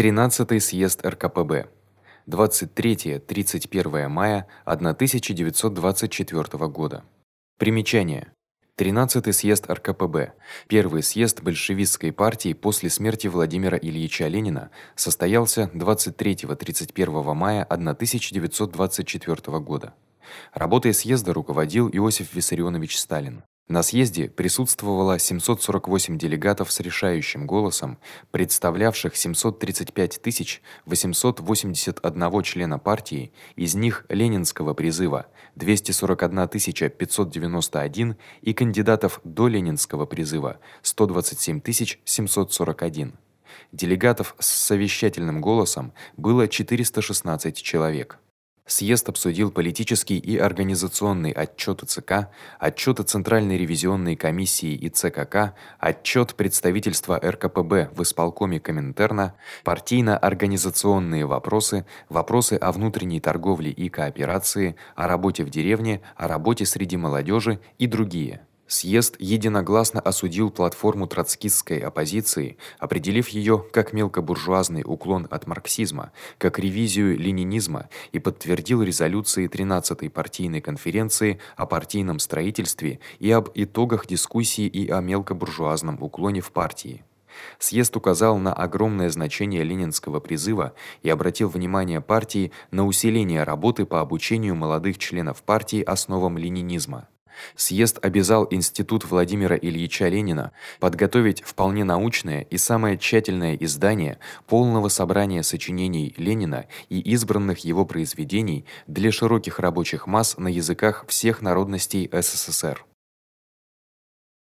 13 съезд РКПБ. 23-31 мая 1924 года. Примечание: 13 съезд РКПБ, первый съезд большевистской партии после смерти Владимира Ильича Ленина, состоялся 23-31 мая 1924 года. Работой съезда руководил Иосиф Виссарионович Сталин. На съезде присутствовало 748 делегатов с решающим голосом, представлявших 735 881 члена партии, из них ленинского призыва 241 591 и кандидатов до ленинского призыва 127 741. Делегатов с совещательным голосом было 416 человек. Съезд обсудил политический и организационный отчёты ЦК, отчёты Центральной ревизионной комиссии и ЦКК, отчёт представительства РКПБ в исполкоме Коминтерна, партийно-организационные вопросы, вопросы о внутренней торговле и кооперации, о работе в деревне, о работе среди молодёжи и другие. Съезд единогласно осудил платформу троцкистской оппозиции, определив её как мелкобуржуазный уклон от марксизма, как ревизию ленинизма и подтвердил резолюции 13-й партийной конференции о партийном строительстве и об итогах дискуссии и о мелкобуржуазном уклоне в партии. Съезд указал на огромное значение ленинского призыва и обратил внимание партии на усиление работы по обучению молодых членов партии основам ленинизма. Съезд обязал институт Владимира Ильича Ленина подготовить вполне научное и самое тщательное издание полного собрания сочинений Ленина и избранных его произведений для широких рабочих масс на языках всех народностей СССР.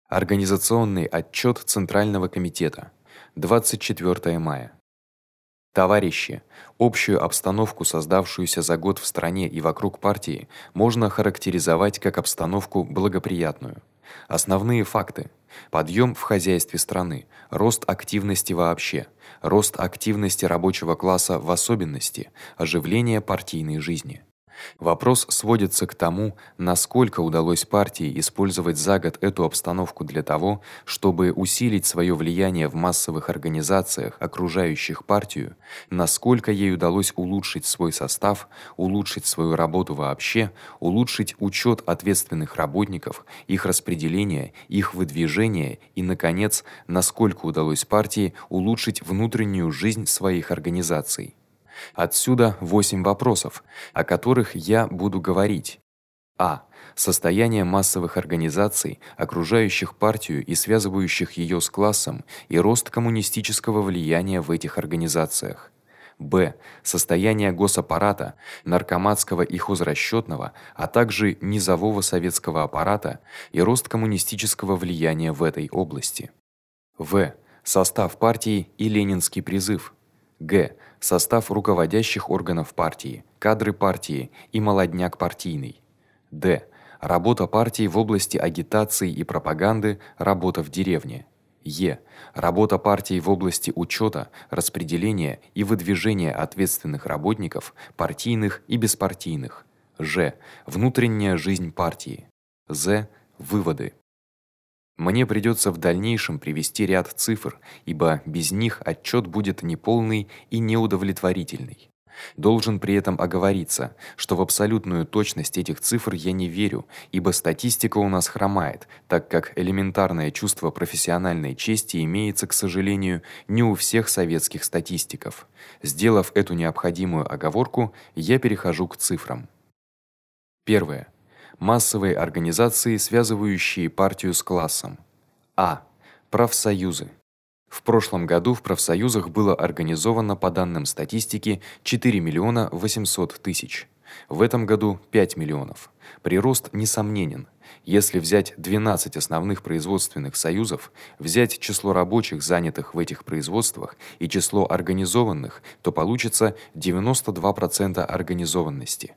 Организационный отчёт Центрального комитета. 24 мая. Товарищи, общую обстановку, создавшуюся за год в стране и вокруг партии, можно характеризовать как обстановку благоприятную. Основные факты: подъём в хозяйстве страны, рост активности вообще, рост активности рабочего класса в особенности, оживление партийной жизни. Вопрос сводится к тому, насколько удалось партии использовать за год эту обстановку для того, чтобы усилить своё влияние в массовых организациях, окружающих партию, насколько ей удалось улучшить свой состав, улучшить свою работу вообще, улучшить учёт ответственных работников, их распределение, их выдвижение и наконец, насколько удалось партии улучшить внутреннюю жизнь своих организаций. Отсюда восемь вопросов, о которых я буду говорить. А. Состояние массовых организаций, окружающих партию и связывающих её с классом, и рост коммунистического влияния в этих организациях. Б. Состояние госаппарата, наркоматского и хозрасчётного, а также низового советского аппарата и рост коммунистического влияния в этой области. В. Состав партии и ленинский призыв. Г состав руководящих органов партии, кадры партии и молодняк партийный. Д. Работа партии в области агитации и пропаганды, работа в деревне. Е. Работа партии в области учёта, распределения и выдвижения ответственных работников, партийных и беспартийных. Ж. Внутренняя жизнь партии. З. Выводы. Мне придётся в дальнейшем привести ряд цифр, ибо без них отчёт будет неполный и неудовлетворительный. Должен при этом оговориться, что в абсолютную точность этих цифр я не верю, ибо статистика у нас хромает, так как элементарное чувство профессиональной чести имеется, к сожалению, не у всех советских статистиков. Сделав эту необходимую оговорку, я перехожу к цифрам. Первое массовые организации, связывающие партию с классом. А. Профсоюзы. В прошлом году в профсоюзах было организовано по данным статистики 4 миллиона 800 тысяч. В этом году 5 миллионов. Прирост несомненен. Если взять 12 основных производственных союзов, взять число рабочих, занятых в этих производствах, и число организованных, то получится 92% организованности.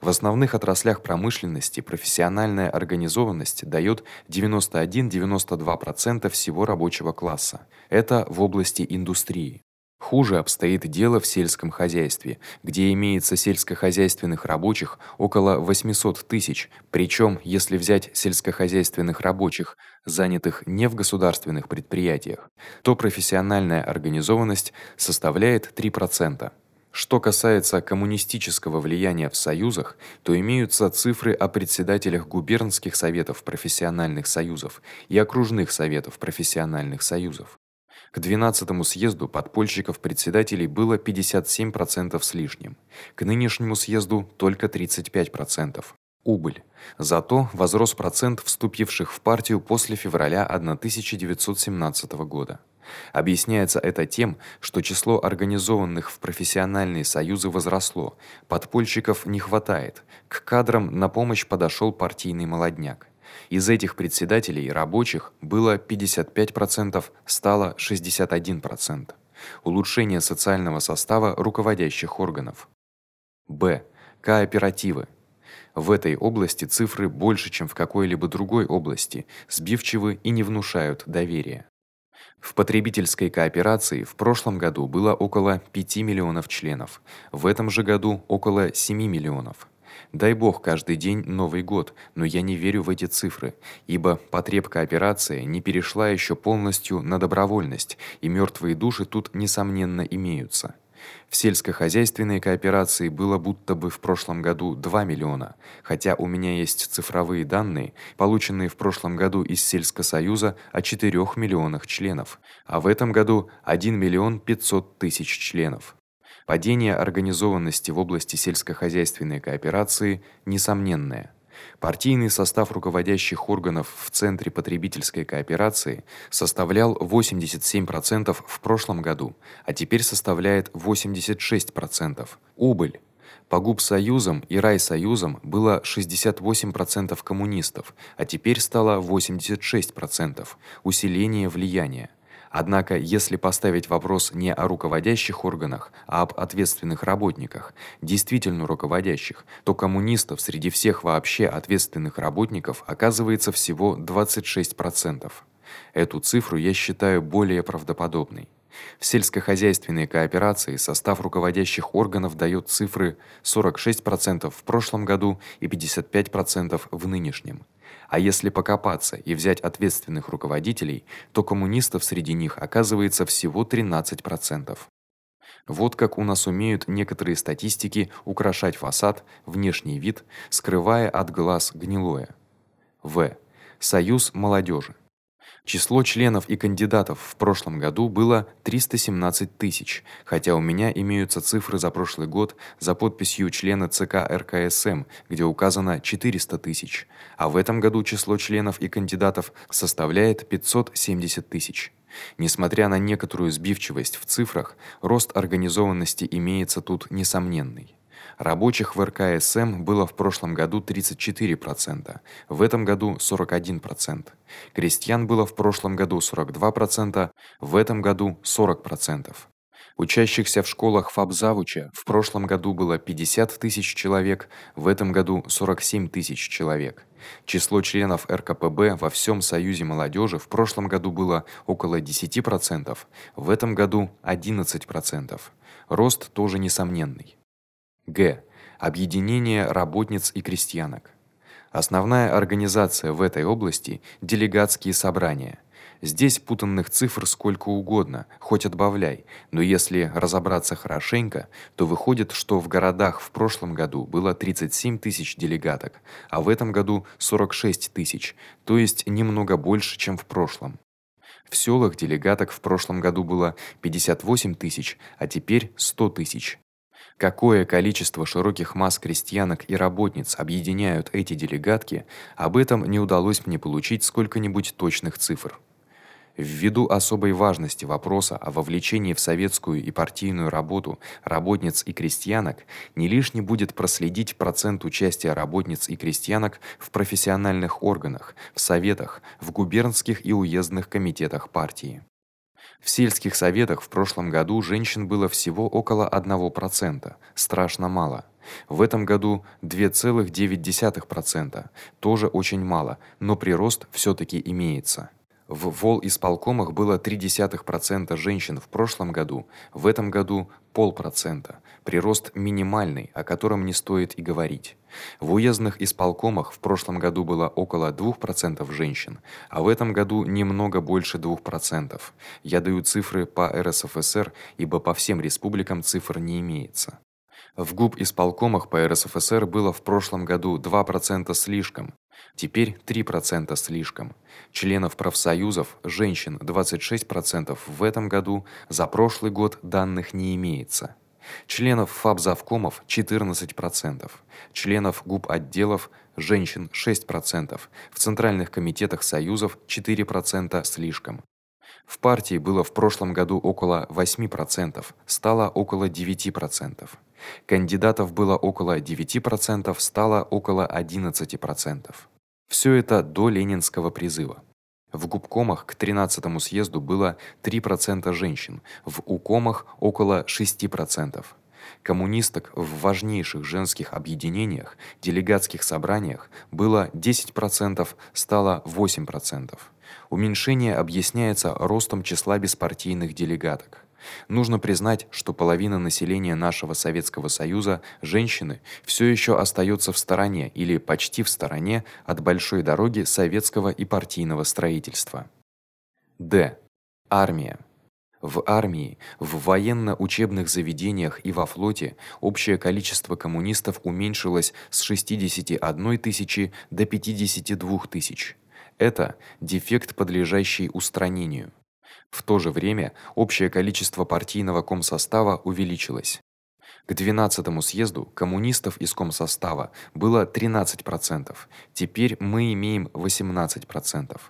В основных отраслях промышленности профессиональная организованность даёт 91-92% всего рабочего класса. Это в области индустрии. Хуже обстоит дело в сельском хозяйстве, где имеется сельскохозяйственных рабочих около 800 тысяч, причём, если взять сельскохозяйственных рабочих, занятых не в государственных предприятиях, то профессиональная организованность составляет 3%. Что касается коммунистического влияния в союзах, то имеются цифры о председателях губернских советов профессиональных союзов и окружных советов профессиональных союзов. К 12-му съезду подпольщиков-председателей было 57% с лишним. К нынешнему съезду только 35%. Убыль. Зато возрос процент вступивших в партию после февраля 1917 года. Объясняется это тем, что число организованных в профессиональные союзы возросло. Подпольщиков не хватает. К кадрам на помощь подошёл партийный молодняк. Из этих председателей рабочих было 55%, стало 61%. Улучшение социального состава руководящих органов. Б. Кооперативы. В этой области цифры больше, чем в какой-либо другой области, сбивчивы и не внушают доверия. В потребительской кооперации в прошлом году было около 5 миллионов членов, в этом же году около 7 миллионов. Дай бог каждый день Новый год, но я не верю в эти цифры, ибо потребка операции не перешла ещё полностью на добровольность, и мёртвые души тут несомненно имеются. В сельскохозяйственной кооперации было будто бы в прошлом году 2 миллиона, хотя у меня есть цифровые данные, полученные в прошлом году из сельскосоюза о 4 миллионах членов, а в этом году 1 миллион 500 тысяч членов. Падение организованности в области сельскохозяйственной кооперации несомненное. Партийный состав руководящих органов в центре потребительской кооперации составлял 87% в прошлом году, а теперь составляет 86%. Убыль по губсоюзам и райсоюзам было 68% коммунистов, а теперь стало 86%. Усиление влияния. Однако, если поставить вопрос не о руководящих органах, а об ответственных работниках, действительно руководящих, то коммунистов среди всех вообще ответственных работников оказывается всего 26%. Эту цифру я считаю более правдоподобной. В сельскохозяйственной кооперации состав руководящих органов даёт цифры 46% в прошлом году и 55% в нынешнем. А если покопаться и взять ответственных руководителей, то коммунистов среди них оказывается всего 13%. Вот как у нас умеют некоторые статистики украшать фасад, внешний вид, скрывая от глаз гнилое. В. Союз молодёжи. Число членов и кандидатов в прошлом году было 317 тысяч, хотя у меня имеются цифры за прошлый год за подписью члена ЦК РКСМ, где указано 400 тысяч, а в этом году число членов и кандидатов составляет 570 тысяч. Несмотря на некоторую сбивчивость в цифрах, рост организованности имеется тут несомненный. Рабочих в РКСМ было в прошлом году 34%, в этом году 41%. Крестьян было в прошлом году 42%, в этом году 40%. Учащихся в школах фабзавуча в прошлом году было 50 тысяч человек, в этом году 47 тысяч человек. Число членов РКПБ во всем Союзе молодежи в прошлом году было около 10%, в этом году 11%. Рост тоже несомненный. Г. Объединение работниц и крестьянок. Основная организация в этой области делегатские собрания. Здесь путанных цифр сколько угодно, хоть отбавляй, но если разобраться хорошенько, то выходит, что в городах в прошлом году было 37 тысяч делегаток, а в этом году 46 тысяч, то есть немного больше, чем в прошлом. В сёлах делегаток в прошлом году было 58 тысяч, а теперь 100 тысяч. Какое количество широких масс крестьянок и работниц объединяют эти делегатки, об этом не удалось мне получить сколько-нибудь точных цифр. Ввиду особой важности вопроса о вовлечении в советскую и партийную работу работниц и крестьянок, не лишне будет проследить процент участия работниц и крестьянок в профессиональных органах, в советах, в губернских и уездных комитетах партии. В сельских советах в прошлом году женщин было всего около 1%, страшно мало. В этом году 2,9%, тоже очень мало, но прирост всё-таки имеется. В волисполкомах было 0,3% женщин в прошлом году, в этом году 0,5%. Прирост минимальный, о котором не стоит и говорить. В уездных исполкомах в прошлом году было около 2% женщин, а в этом году немного больше 2%. Я даю цифры по РСФСР, ибо по всем республикам цифр не имеется. В ГУП исполкомах по РСФСР было в прошлом году 2% слишком, Теперь 3% слишком. Членов профсоюзов женщин 26% в этом году, за прошлый год данных не имеется. Членов фабзавкомов 14%, членов ГУП отделов женщин 6%, в центральных комитетах союзов 4% слишком. В партии было в прошлом году около 8%, стало около 9%. Кандидатов было около 9%, стало около 11%. Всё это до ленинского призыва. В губкомах к 13-му съезду было 3% женщин, в укомах около 6%. Коммунисток в важнейших женских объединениях, делегатских собраниях было 10%, стало 8%. Уменьшение объясняется ростом числа беспартийных делегаток. Нужно признать, что половина населения нашего Советского Союза женщины всё ещё остаётся в стороне или почти в стороне от большой дороги советского и партийного строительства. Д. Армия. В армии, в военно-учебных заведениях и во флоте общее количество коммунистов уменьшилось с 61 тысячи до 52 тысяч. Это дефект, подлежащий устранению. В то же время общее количество партийного комсостава увеличилось. К 12-му съезду коммунистов из комсостава было 13%. Теперь мы имеем 18%.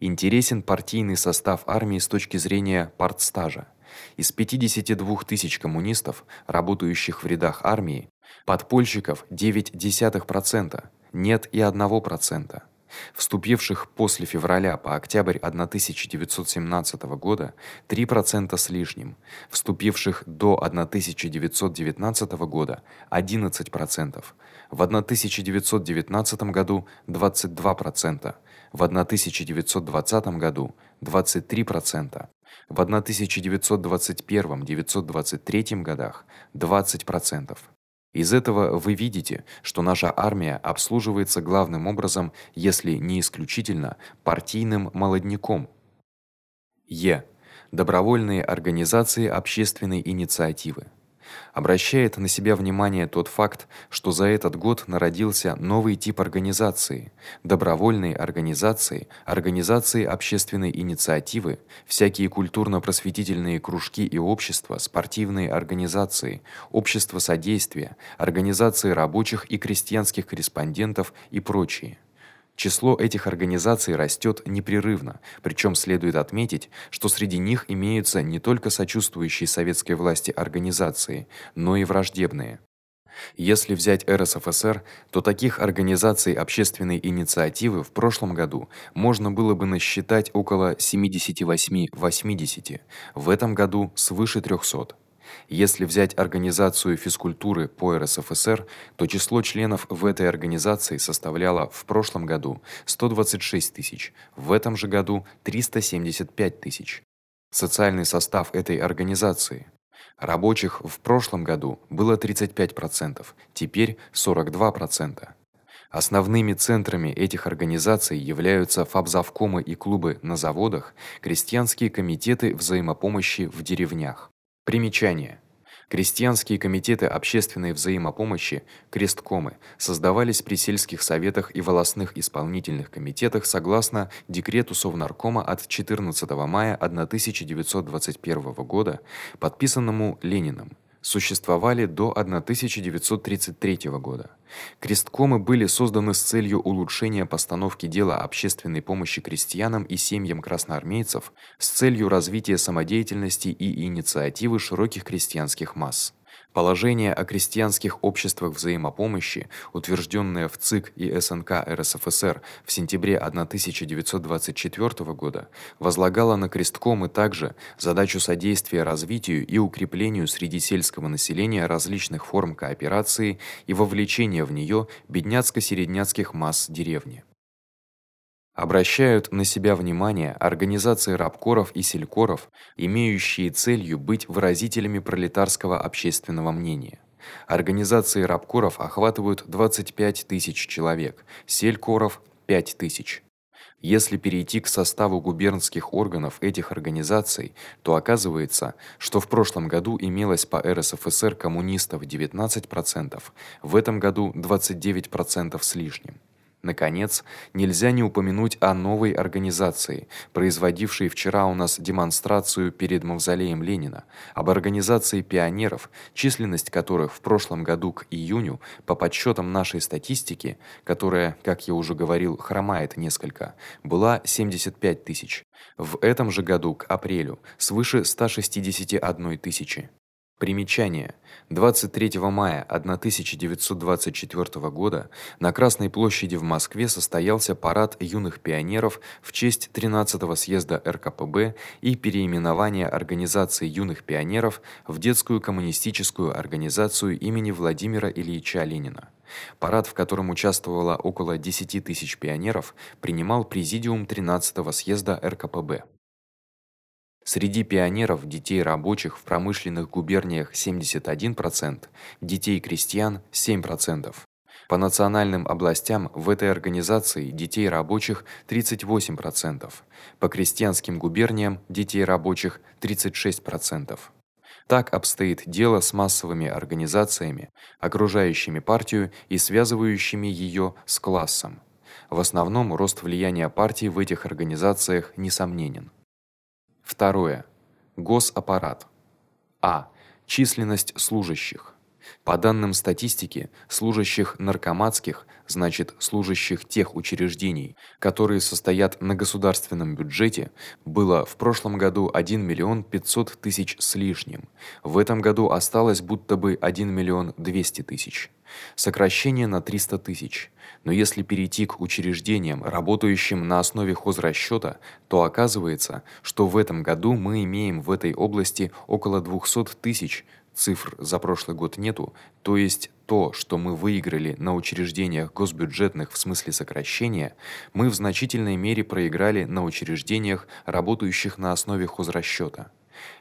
Интересен партийный состав армии с точки зрения партстажа. Из 52 тысяч коммунистов, работающих в рядах армии, подпольщиков 0,9%, нет и 1% вступивших после февраля по октябрь 1917 года 3% с лишним, вступивших до 1919 года 11%, в 1919 году 22%, в 1920 году 23%, в 1921-1923 годах 20%. Из этого вы видите, что наша армия обслуживается главным образом, если не исключительно, партийным молодняком. Е. Добровольные организации общественной инициативы обращает на себя внимание тот факт, что за этот год народился новый тип организации добровольные организации, организации общественной инициативы, всякие культурно-просветительные кружки и общества, спортивные организации, общества содействия, организации рабочих и крестьянских корреспондентов и прочие. Число этих организаций растёт непрерывно, причём следует отметить, что среди них имеются не только сочувствующие советской власти организации, но и враждебные. Если взять РСФСР, то таких организаций общественной инициативы в прошлом году можно было бы насчитать около 78-80, в этом году свыше 300. Если взять организацию физкультуры по РСФСР, то число членов в этой организации составляло в прошлом году 126 тысяч, в этом же году 375 тысяч. Социальный состав этой организации рабочих в прошлом году было 35%, теперь 42%. Основными центрами этих организаций являются фабзавкомы и клубы на заводах, крестьянские комитеты взаимопомощи в деревнях. Примечание: Крестьянские комитеты общественной взаимопомощи, кресткомы, создавались при сельских советах и волостных исполнительных комитетах согласно декрету Совнаркома от 14 мая 1921 года, подписанному Лениным существовали до 1933 года. Кресткомы были созданы с целью улучшения постановки дела общественной помощи крестьянам и семьям красноармейцев, с целью развития самодеятельности и инициативы широких крестьянских масс. Положение о крестьянских обществах взаимопомощи, утверждённое в ЦИК и СНК РСФСР в сентябре 1924 года, возлагало на кресткомы также задачу содействия развитию и укреплению среди сельского населения различных форм кооперации и вовлечения в неё бедняцко-середняцких масс деревни. Обращают на себя внимание организации рабкоров и селькоров, имеющие целью быть выразителями пролетарского общественного мнения. Организации рабкоров охватывают 25 тысяч человек, селькоров 5 тысяч. Если перейти к составу губернских органов этих организаций, то оказывается, что в прошлом году имелось по РСФСР коммунистов 19%, в этом году 29% с лишним. Наконец, нельзя не упомянуть о новой организации, производившей вчера у нас демонстрацию перед мавзолеем Ленина, об организации пионеров, численность которых в прошлом году к июню по подсчётам нашей статистики, которая, как я уже говорил, хромает несколько, была 75 тысяч. В этом же году к апрелю свыше 161 тысячи. Примечание: 23 мая 1924 года на Красной площади в Москве состоялся парад юных пионеров в честь 13-го съезда РКПБ и переименования организации юных пионеров в детскую коммунистическую организацию имени Владимира Ильича Ленина. Парад, в котором участвовало около 10 тысяч пионеров, принимал президиум 13-го съезда РКПБ. Среди пионеров детей рабочих в промышленных губерниях 71%, детей крестьян 7%. По национальным областям в этой организации детей рабочих 38%, по крестьянским губерниям детей рабочих 36%. Так обстоит дело с массовыми организациями, окружающими партию и связывающими её с классом. В основном рост влияния партии в этих организациях несомненен. Второе. Госаппарат. А. Численность служащих. По данным статистики, служащих наркоматских, значит, служащих тех учреждений, которые состоят на государственном бюджете, было в прошлом году 1 миллион 500 тысяч с лишним. В этом году осталось будто бы 1 миллион 200 тысяч. Сокращение на 300 тысяч. Но если перейти к учреждениям, работающим на основе хозрасчёта, то оказывается, что в этом году мы имеем в этой области около 200 тысяч цифр за прошлый год нету, то есть то, что мы выиграли на учреждениях госбюджетных в смысле сокращения, мы в значительной мере проиграли на учреждениях, работающих на основе хозрасчёта.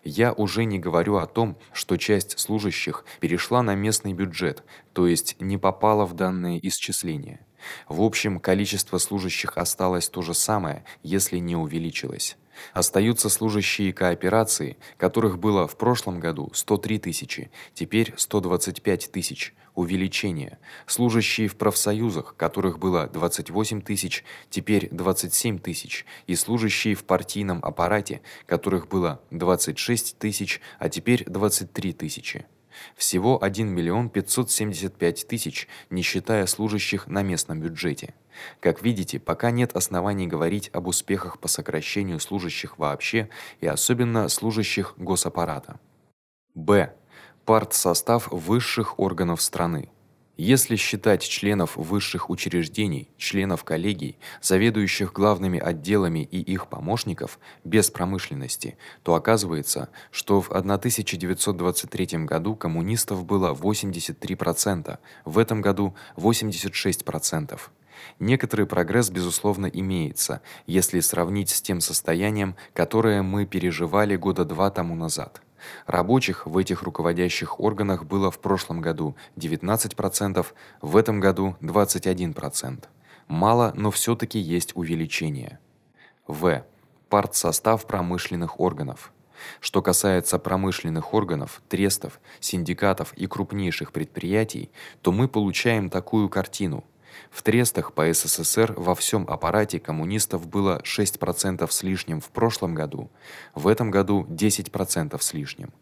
Я уже не говорю о том, что часть служащих перешла на местный бюджет, то есть не попала в данные исчисления. В общем, количество служащих осталось то же самое, если не увеличилось. Остаются служащие кооперации, которых было в прошлом году 103 тысячи, теперь 125 тысяч. Увеличение. Служащие в профсоюзах, которых было 28 тысяч, теперь 27 тысяч, и служащие в партийном аппарате, которых было 26 тысяч, а теперь 23 тысячи. Всего 1 миллион 575 тысяч, не считая служащих на местном бюджете. Как видите, пока нет оснований говорить об успехах по сокращению служащих вообще и особенно служащих госаппарата. Б. Партсостав высших органов страны. Если считать членов высших учреждений, членов коллегий, заведующих главными отделами и их помощников без промышленности, то оказывается, что в 1923 году коммунистов было 83%, в этом году 86%. Некоторый прогресс безусловно имеется, если сравнить с тем состоянием, которое мы переживали года два тому назад. Рабочих в этих руководящих органах было в прошлом году 19%, в этом году 21%. Мало, но всё-таки есть увеличение. В. Партсостав промышленных органов. Что касается промышленных органов, трестов, синдикатов и крупнейших предприятий, то мы получаем такую картину: в трестах по СССР во всем аппарате коммунистов было 6% с лишним в прошлом году, в этом году 10% с лишним.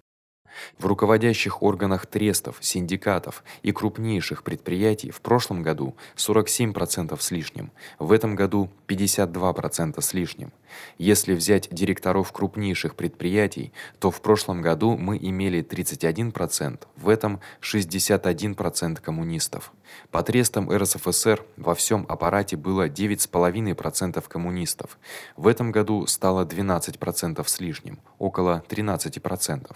В руководящих органах трестов, синдикатов и крупнейших предприятий в прошлом году 47% с лишним, в этом году 52% с лишним. Если взять директоров крупнейших предприятий, то в прошлом году мы имели 31%, в этом 61% коммунистов. По трестам РСФСР во всем аппарате было 9,5% коммунистов. В этом году стало 12% с лишним, около 13%.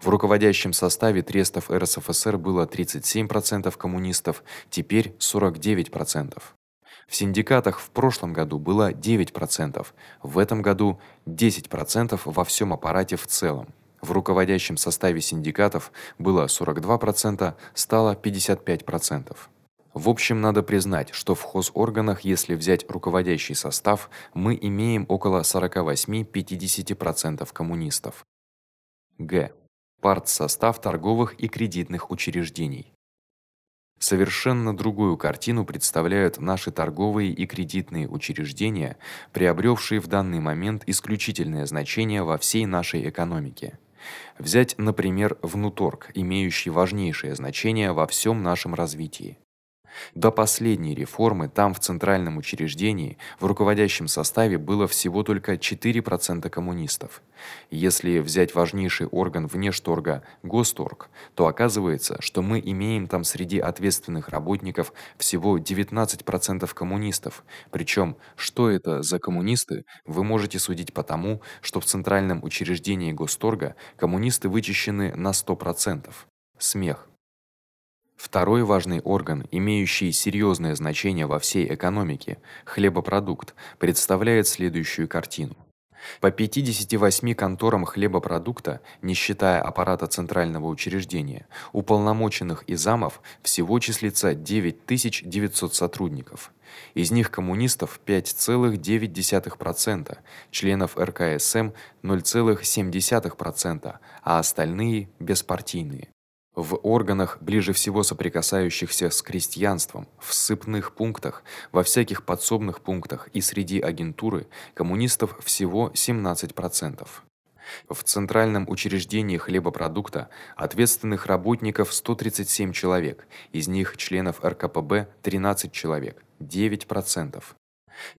В руководящем составе трестов РСФСР было 37% коммунистов, теперь 49%. В синдикатах в прошлом году было 9%, в этом году 10% во всём аппарате в целом. В руководящем составе синдикатов было 42%, стало 55%. В общем, надо признать, что в хозорганах, если взять руководящий состав, мы имеем около 48-50% коммунистов. Г. Партсостав торговых и кредитных учреждений. Совершенно другую картину представляют наши торговые и кредитные учреждения, приобрёвшие в данный момент исключительное значение во всей нашей экономике. Взять, например, Внуторг, имеющий важнейшее значение во всём нашем развитии. До последней реформы там в центральном учреждении в руководящем составе было всего только 4% коммунистов. Если взять важнейший орган внешторга Госторг, то оказывается, что мы имеем там среди ответственных работников всего 19% коммунистов. Причём, что это за коммунисты, вы можете судить по тому, что в центральном учреждении Госторга коммунисты вычищены на 100%. Смех. Второй важный орган, имеющий серьёзное значение во всей экономике хлебопродукт, представляет следующую картину. По 58 конторам хлебопродукта, не считая аппарата центрального учреждения, уполномоченных и замов всего числится 9900 сотрудников. Из них коммунистов 5,9%, членов РКСМ 0,7%, а остальные беспартийные. В органах, ближе всего соприкасающихся с крестьянством, в сыпных пунктах, во всяких подсобных пунктах и среди агентуры коммунистов всего 17%. В центральном учреждении хлебопродукта ответственных работников 137 человек, из них членов РКПБ 13 человек, 9%.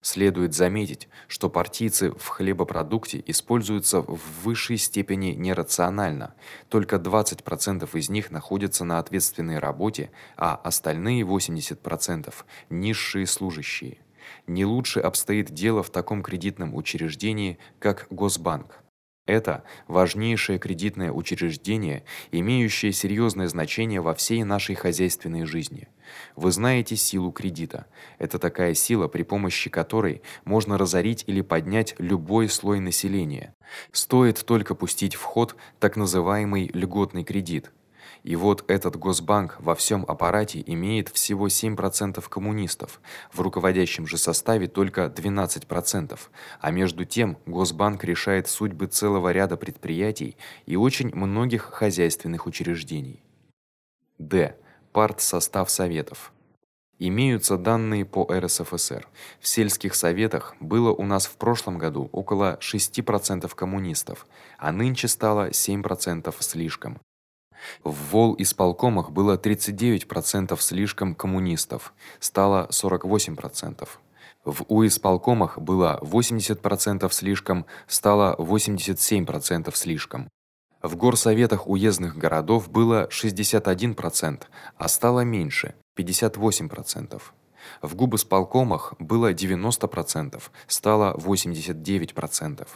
Следует заметить, что партийцы в хлебопродукте используются в высшей степени нерационально. Только 20% из них находятся на ответственной работе, а остальные 80% низшие служащие. Не лучше обстоит дело в таком кредитном учреждении, как Госбанк. Это важнейшее кредитное учреждение, имеющее серьёзное значение во всей нашей хозяйственной жизни. Вы знаете силу кредита. Это такая сила, при помощи которой можно разорить или поднять любой слой населения. Стоит только пустить в ход так называемый льготный кредит. И вот этот Госбанк во всём аппарате имеет всего 7% коммунистов, в руководящем же составе только 12%. А между тем Госбанк решает судьбы целого ряда предприятий и очень многих хозяйственных учреждений. Д. Партсостав советов. Имеются данные по РСФСР. В сельских советах было у нас в прошлом году около 6% коммунистов, а нынче стало 7% слишком. В вол исполкомах было 39% слишком коммунистов, стало 48%. В уисполкомах было 80% слишком, стало 87% слишком. В горсоветах уездных городов было 61%, а стало меньше 58%. В губысполкомах было 90%, стало 89%.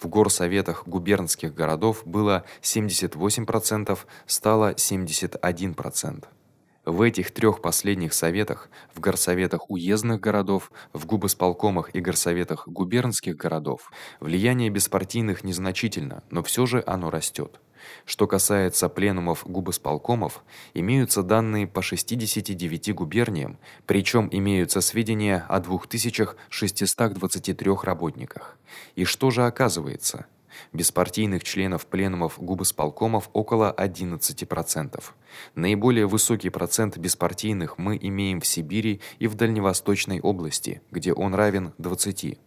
В горсоветах губернских городов было 78%, стало 71%. В этих трёх последних советах, в горсоветах уездных городов, в губысполкомах и горсоветах губернских городов влияние беспартийных незначительно, но всё же оно растёт. Что касается пленумов губысполкомов, имеются данные по 69 губерниям, причём имеются сведения о 2623 работниках. И что же оказывается? Беспартийных членов пленумов губысполкомов около 11%. Наиболее высокий процент беспартийных мы имеем в Сибири и в Дальневосточной области, где он равен 20.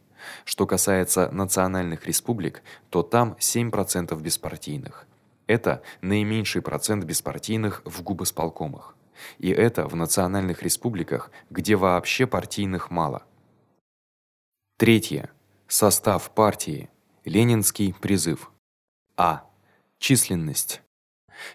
Что касается национальных республик, то там 7% беспартийных. Это наименьший процент беспартийных в губысполкомах. И это в национальных республиках, где вообще партийных мало. Третье. Состав партии. Ленинский призыв. А. Численность.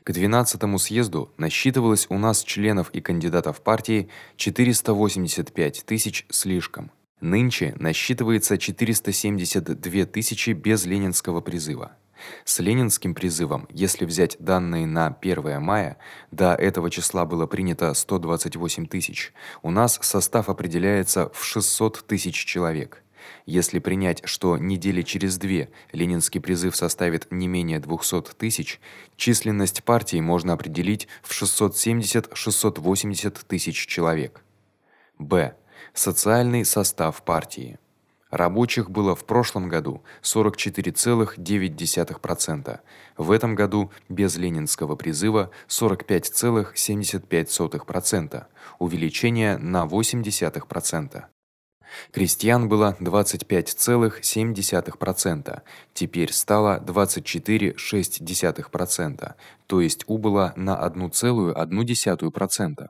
К 12-му съезду насчитывалось у нас членов и кандидатов партии 485 тысяч слишком. Нынче насчитывается 472 тысячи без ленинского призыва. С ленинским призывом, если взять данные на 1 мая, до этого числа было принято 128 тысяч. У нас состав определяется в 600 тысяч человек. Если принять, что недели через две ленинский призыв составит не менее 200 тысяч, численность партии можно определить в 670-680 тысяч человек. Б. Социальный состав партии. Рабочих было в прошлом году 44,9%. В этом году без ленинского призыва 45,75%. Увеличение на 0,8%. Крестьян было 25,7%, теперь стало 24,6%, то есть убыло на 1,1%.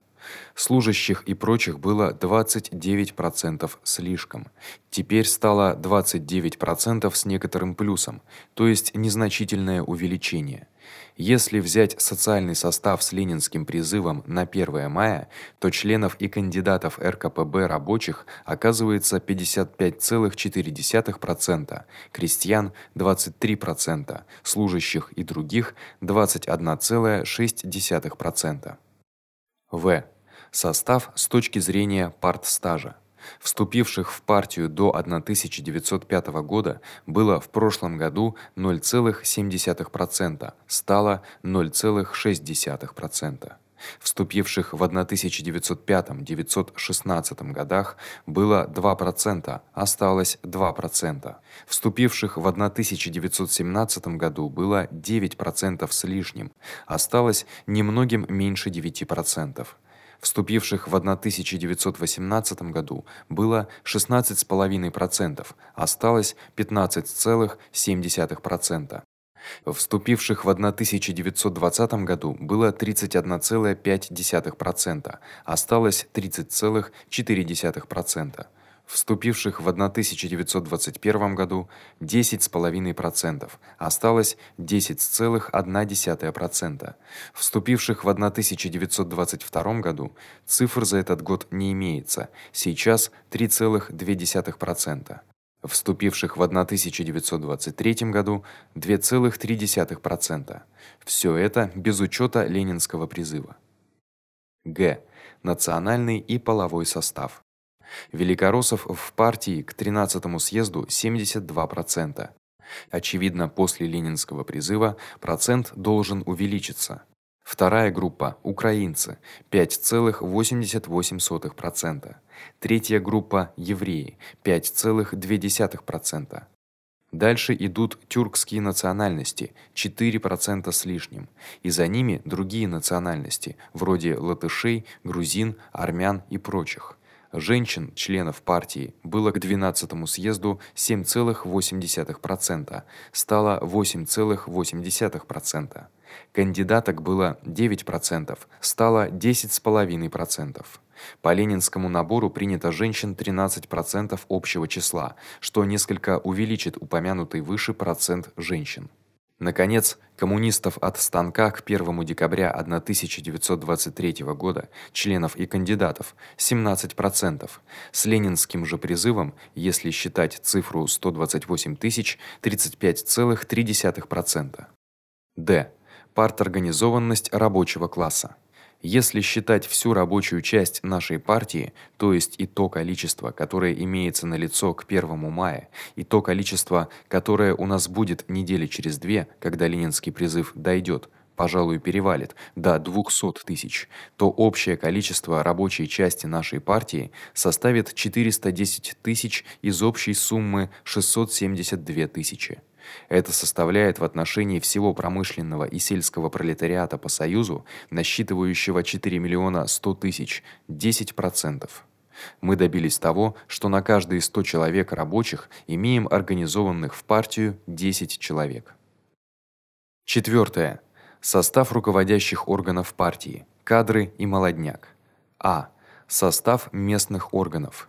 Служащих и прочих было 29% слишком. Теперь стало 29% с некоторым плюсом, то есть незначительное увеличение. Если взять социальный состав с ленинским призывом на 1 мая, то членов и кандидатов РКПБ рабочих оказывается 55,4%, крестьян 23%, служащих и других 21,6%. В. Состав с точки зрения партстажа. Вступивших в партию до 1905 года было в прошлом году 0,7%, стало 0,6%. Вступивших в 1905-916 годах было 2%, осталось 2%. Вступивших в 1917 году было 9% с лишним, осталось немногим меньше 9%. Вступивших в 1918 году было 16,5%, осталось 15,7%. Вступивших в 1920 году было 31,5%, осталось 30,4% вступивших в 1921 году 10,5%, осталось 10,1%. Вступивших в 1922 году цифр за этот год не имеется. Сейчас 3,2%. Вступивших в 1923 году 2,3%. Всё это без учёта ленинского призыва. Г. Национальный и половой состав. Великороссов в партии к 13-му съезду 72%. Очевидно, после ленинского призыва процент должен увеличиться. Вторая группа украинцы 5,88%. Третья группа евреи 5,2%. Дальше идут тюркские национальности 4% с лишним, и за ними другие национальности, вроде латышей, грузин, армян и прочих. Женщин, членов партии, было к 12-му съезду 7,8%, стало 8,8%. Кандидаток было 9%, стало 10,5%. По ленинскому набору принято женщин 13% общего числа, что несколько увеличит упомянутый выше процент женщин. Наконец, коммунистов от станка к 1 декабря 1923 года, членов и кандидатов 17%. С ленинским же призывом, если считать цифру 128 тысяч, 35,3%. Д. Парторганизованность рабочего класса. Если считать всю рабочую часть нашей партии, то есть и то количество, которое имеется на лицо к 1 мая, и то количество, которое у нас будет недели через две, когда ленинский призыв дойдёт, пожалуй, перевалит до 200 тысяч, то общее количество рабочей части нашей партии составит 410 тысяч из общей суммы 672 тысячи. Это составляет в отношении всего промышленного и сельского пролетариата по союзу, насчитывающего 4 миллиона 100 тысяч, 10%. Мы добились того, что на каждые 100 человек рабочих имеем организованных в партию 10 человек. Четвёртое. Состав руководящих органов партии: кадры и молодняк. А. Состав местных органов.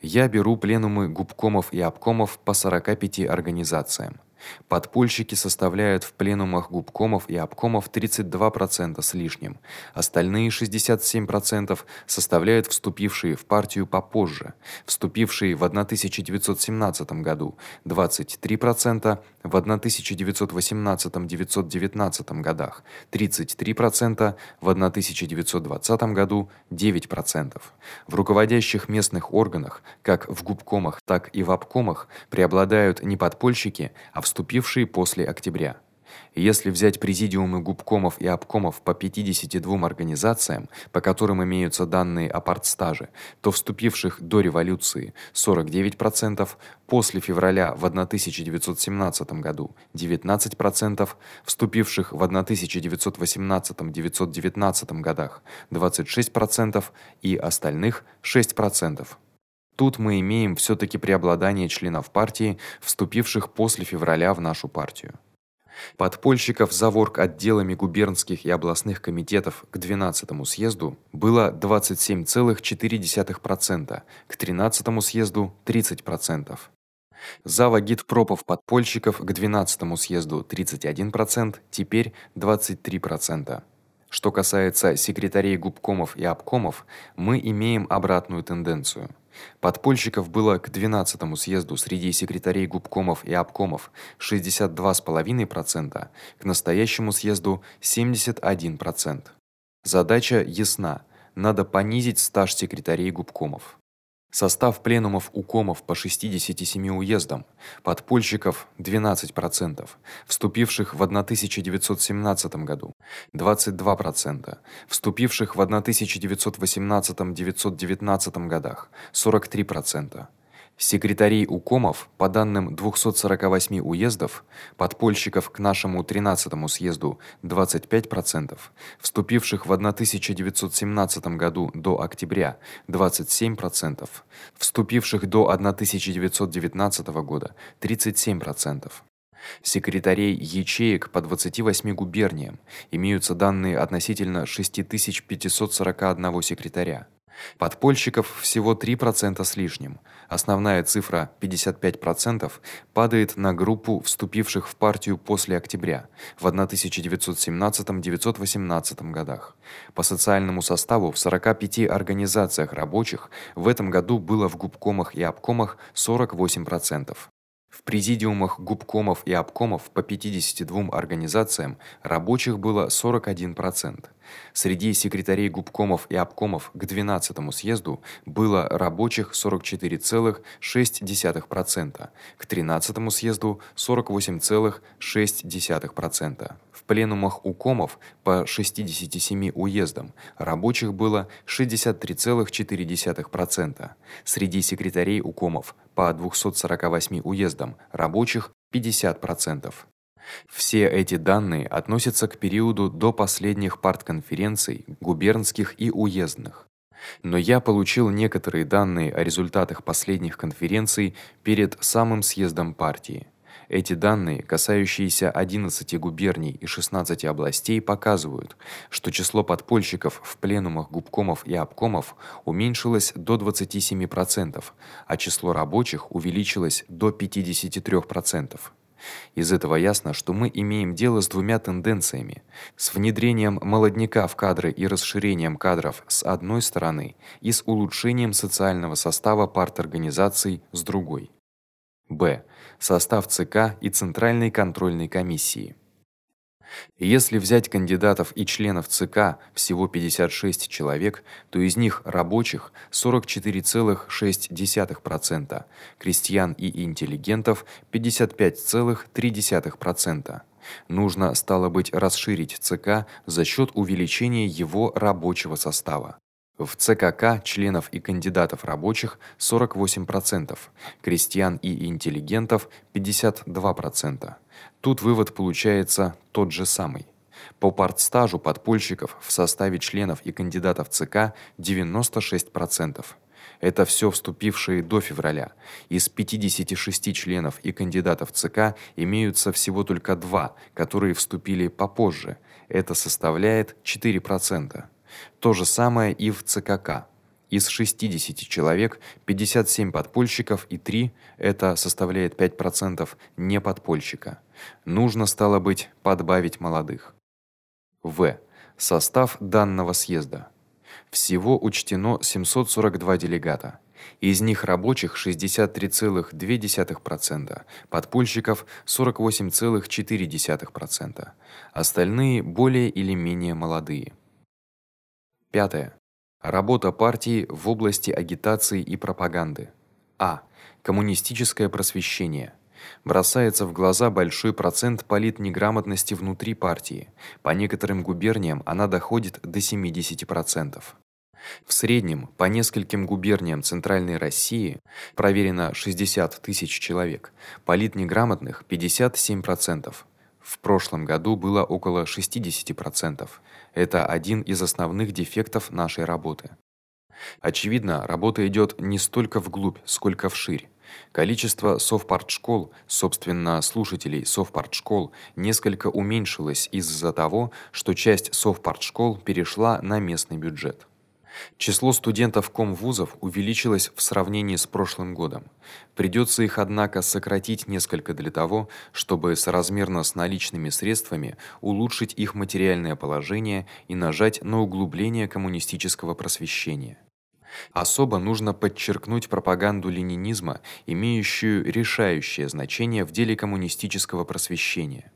Я беру пленумы губкомов и обкомов по 45 организациям. Подпольщики составляют в пленумах губкомов и обкомов 32% с лишним. Остальные 67% составляют вступившие в партию попозже, вступившие в 1917 году 23%, в 1918-919 годах 33%, в 1920 году 9%. В руководящих местных органах, как в губкомах, так и в обкомах, преобладают не подпольщики, а вступившие после октября. Если взять президиумы губкомов и обкомов по 52 организациям, по которым имеются данные о партстаже, то вступивших до революции 49%, после февраля в 1917 году 19%, вступивших в 1918-919 годах 26% и остальных 6%. Тут мы имеем всё-таки преобладание членов партии, вступивших после февраля в нашу партию. Подпольщиков за ворк отделами губернских и областных комитетов к 12 съезду было 27,4%, к 13 съезду 30%. За вагитпропов подпольщиков к 12 съезду 31%, теперь 23%. Что касается секретарей губкомов и обкомов, мы имеем обратную тенденцию. Подпольщиков было к 12 съезду среди секретарей губкомов и обкомов 62,5%, к настоящему съезду 71%. Задача ясна надо понизить стаж секретарей губкомов. Состав пленумов укомов по 67 уездам, подпольщиков 12%, вступивших в 1917 году 22%, вступивших в 1918-919 годах 43%. Секретарей укомов по данным 248 уездов, подпольщиков к нашему 13 съезду 25%, вступивших в 1917 году до октября 27%, вступивших до 1919 года 37%. Секретарей ячеек по 28 губерниям имеются данные относительно 6541 секретаря. Подпольщиков всего 3% с лишним. Основная цифра 55% падает на группу вступивших в партию после октября в 1917-918 годах. По социальному составу в 45 организациях рабочих в этом году было в губкомах и обкомах 48%. В президиумах губкомов и обкомов по 52 организациям рабочих было 41%. Среди секретарей губкомов и обкомов к 12 съезду было рабочих 44,6%, к 13 съезду 48,6%. В пленумах укомов по 67 уездам рабочих было 63,4%. Среди секретарей укомов по 248 уездам рабочих 50%. Все эти данные относятся к периоду до последних партконференций губернских и уездных. Но я получил некоторые данные о результатах последних конференций перед самым съездом партии. Эти данные, касающиеся 11 губерний и 16 областей, показывают, что число подпольщиков в пленумах губкомов и обкомов уменьшилось до 27%, а число рабочих увеличилось до 53%. Из этого ясно, что мы имеем дело с двумя тенденциями: с внедрением молодняка в кадры и расширением кадров с одной стороны, и с улучшением социального состава парторганизаций с другой. Б. Состав ЦК и Центральной контрольной комиссии. Если взять кандидатов и членов ЦК всего 56 человек, то из них рабочих 44,6%, крестьян и интеллигентов 55,3%. Нужно стало быть расширить ЦК за счёт увеличения его рабочего состава. В ЦКК членов и кандидатов рабочих 48%, крестьян и интеллигентов 52%. Тут вывод получается тот же самый. По партстажу подпольщиков в составе членов и кандидатов ЦК 96%. Это всё вступившие до февраля. Из 56 членов и кандидатов ЦК имеются всего только два, которые вступили попозже. Это составляет 4%. То же самое и в ЦКК. Из 60 человек 57 подпольщиков и 3 это составляет 5% не подпольщика. Нужно стало быть подбавить молодых. В. Состав данного съезда. Всего учтено 742 делегата. Из них рабочих 63,2%, подпольщиков 48,4%. Остальные более или менее молодые. Пятое. Работа партии в области агитации и пропаганды. А. Коммунистическое просвещение. Бросается в глаза большой процент политнеграмотности внутри партии. По некоторым губерниям она доходит до 70%. В среднем по нескольким губерниям Центральной России проверено 60 тысяч человек, политнеграмотных 57%. В прошлом году было около 60%. Это один из основных дефектов нашей работы. Очевидно, работа идёт не столько вглубь, сколько вширь. Количество совпартшкол, собственно, слушателей совпартшкол, несколько уменьшилось из-за того, что часть совпартшкол перешла на местный бюджет. Число студентов комвузов увеличилось в сравнении с прошлым годом. Придётся их однако сократить несколько для того, чтобы соразмерно с наличными средствами улучшить их материальное положение и нажать на углубление коммунистического просвещения. Особо нужно подчеркнуть пропаганду ленинизма, имеющую решающее значение в деле коммунистического просвещения.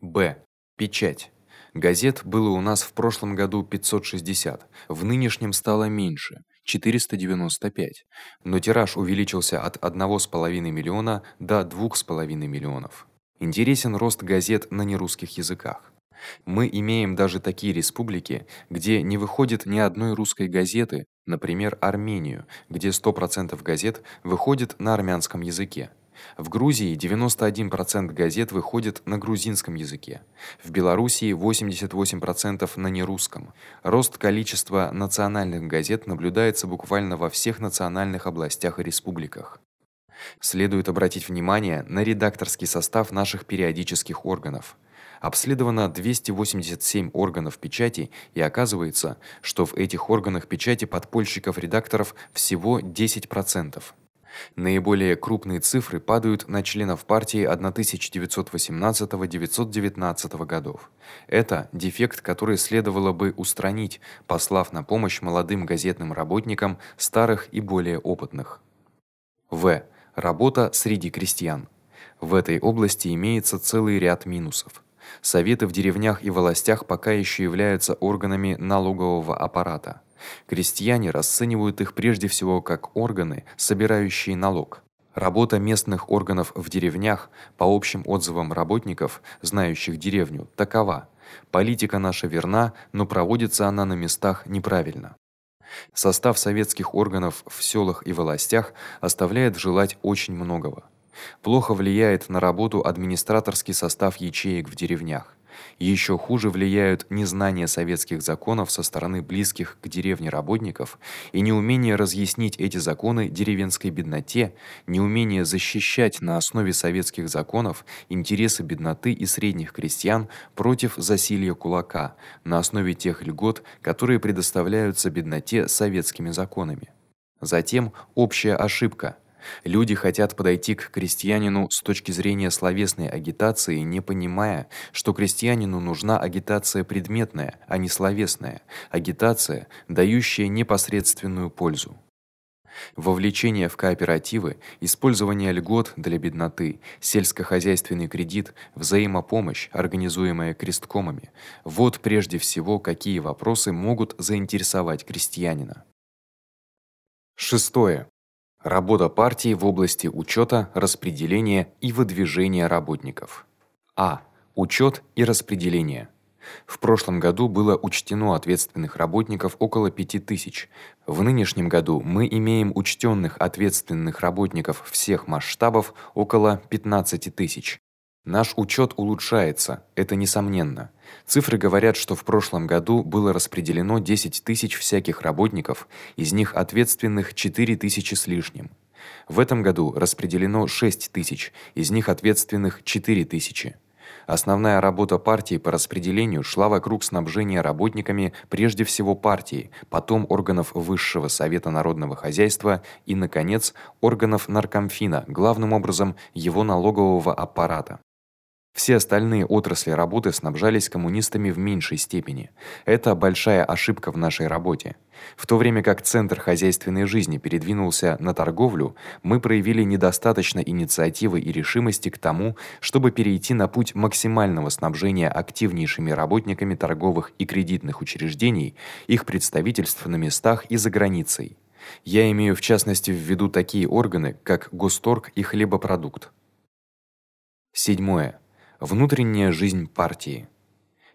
Б. Печать. Газет было у нас в прошлом году 560, в нынешнем стало меньше 495. Но тираж увеличился от 1,5 миллиона до 2,5 миллионов. Интересен рост газет на нерусских языках. Мы имеем даже такие республики, где не выходит ни одной русской газеты, например, Армению, где 100% газет выходит на армянском языке. В Грузии 91% газет выходит на грузинском языке. В Белоруссии 88% на нерусском. Рост количества национальных газет наблюдается буквально во всех национальных областях и республиках. Следует обратить внимание на редакторский состав наших периодических органов. Обследовано 287 органов печати, и оказывается, что в этих органах печати подпольщиков-редакторов всего 10%. Наиболее крупные цифры падают на членов партии 1918-919 годов. Это дефект, который следовало бы устранить, послав на помощь молодым газетным работникам, старых и более опытных. В. Работа среди крестьян. В этой области имеется целый ряд минусов. Советы в деревнях и властях пока ещё являются органами налогового аппарата. Крестьяне расценивают их прежде всего как органы, собирающие налог. Работа местных органов в деревнях, по общим отзывам работников, знающих деревню, такова: политика наша верна, но проводится она на местах неправильно. Состав советских органов в сёлах и властях оставляет желать очень многого. Плохо влияет на работу администраторский состав ячеек в деревнях. Ещё хуже влияют незнание советских законов со стороны близких к деревне работников и неумение разъяснить эти законы деревенской бедноте, неумение защищать на основе советских законов интересы бедноты и средних крестьян против засилья кулака на основе тех льгот, которые предоставляются бедноте советскими законами. Затем общая ошибка Люди хотят подойти к крестьянину с точки зрения словесной агитации, не понимая, что крестьянину нужна агитация предметная, а не словесная, агитация, дающая непосредственную пользу. Вовлечение в кооперативы, использование льгот для бедноты, сельскохозяйственный кредит, взаимопомощь, организуемая кресткомами вот прежде всего какие вопросы могут заинтересовать крестьянина. Шестое. Работа партии в области учёта, распределения и выдвижения работников. А. Учёт и распределение. В прошлом году было учтено ответственных работников около 5000. В нынешнем году мы имеем учтённых ответственных работников всех масштабов около 15 тысяч. Наш учёт улучшается, это несомненно. Цифры говорят, что в прошлом году было распределено 10 тысяч всяких работников, из них ответственных 4 тысячи с лишним. В этом году распределено 6 тысяч, из них ответственных 4 тысячи. Основная работа партии по распределению шла вокруг снабжения работниками прежде всего партии, потом органов высшего совета народного хозяйства и наконец органов наркомфина, главным образом его налогового аппарата. Все остальные отрасли работы снабжались коммунистами в меньшей степени. Это большая ошибка в нашей работе. В то время как центр хозяйственной жизни передвинулся на торговлю, мы проявили недостаточно инициативы и решимости к тому, чтобы перейти на путь максимального снабжения активнейшими работниками торговых и кредитных учреждений, их представительств на местах и за границей. Я имею в частности в виду такие органы, как Госторг и Хлебопродукт. Седьмое. Внутренняя жизнь партии.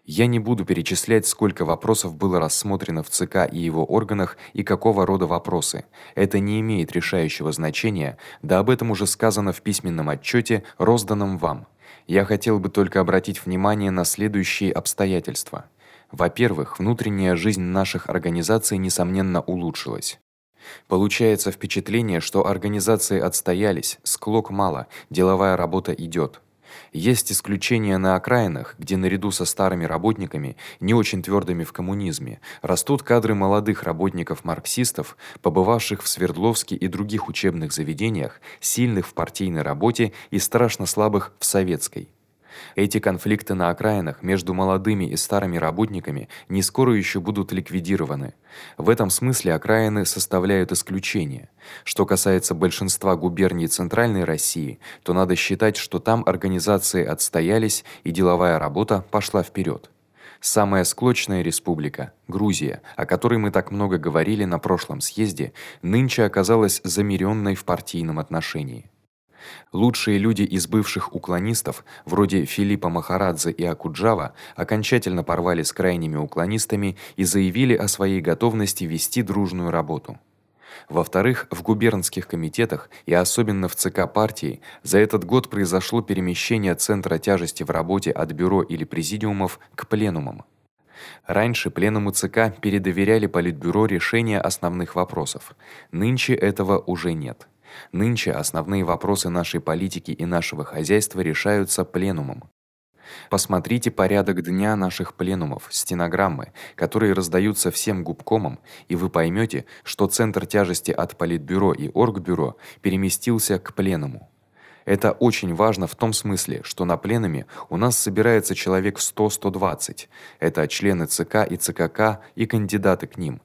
Я не буду перечислять, сколько вопросов было рассмотрено в ЦК и его органах и какого рода вопросы. Это не имеет решающего значения, да об этом уже сказано в письменном отчёте, розданном вам. Я хотел бы только обратить внимание на следующие обстоятельства. Во-первых, внутренняя жизнь наших организаций несомненно улучшилась. Получается впечатление, что организации отстоялись, склок мало, деловая работа идёт. Есть исключения на окраинах, где наряду со старыми работниками, не очень твёрдыми в коммунизме, растут кадры молодых работников-марксистов, побывавших в Свердловске и других учебных заведениях, сильных в партийной работе и страшно слабых в советской. Эти конфликты на окраинах между молодыми и старыми работниками не скоро ещё будут ликвидированы. В этом смысле окраины составляют исключение. Что касается большинства губерний Центральной России, то надо считать, что там организации отстоялись и деловая работа пошла вперёд. Самая склочная республика Грузия, о которой мы так много говорили на прошлом съезде, нынче оказалась замирённой в партийном отношении. Лучшие люди из бывших уклонистов, вроде Филиппа Махарадзе и Акуджава, окончательно порвали с крайними уклонистами и заявили о своей готовности вести дружную работу. Во-вторых, в губернских комитетах и особенно в ЦК партии за этот год произошло перемещение центра тяжести в работе от бюро или президиумов к пленумам. Раньше пленуму ЦК передоверяли политбюро решение основных вопросов. Нынче этого уже нет. Нынче основные вопросы нашей политики и нашего хозяйства решаются пленумом. Посмотрите порядок дня наших пленумов, стенограммы, которые раздаются всем губкомам, и вы поймёте, что центр тяжести от политбюро и оргбюро переместился к пленуму. Это очень важно в том смысле, что на пленуме у нас собирается человек 100-120. Это члены ЦК и ЦКК и кандидаты к ним.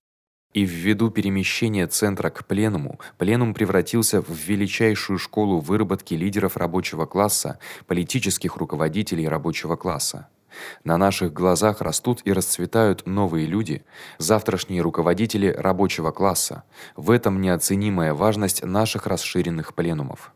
И ввиду перемещения центра к пленуму, пленум превратился в величайшую школу выработки лидеров рабочего класса, политических руководителей рабочего класса. На наших глазах растут и расцветают новые люди, завтрашние руководители рабочего класса. В этом неоценимая важность наших расширенных пленумов.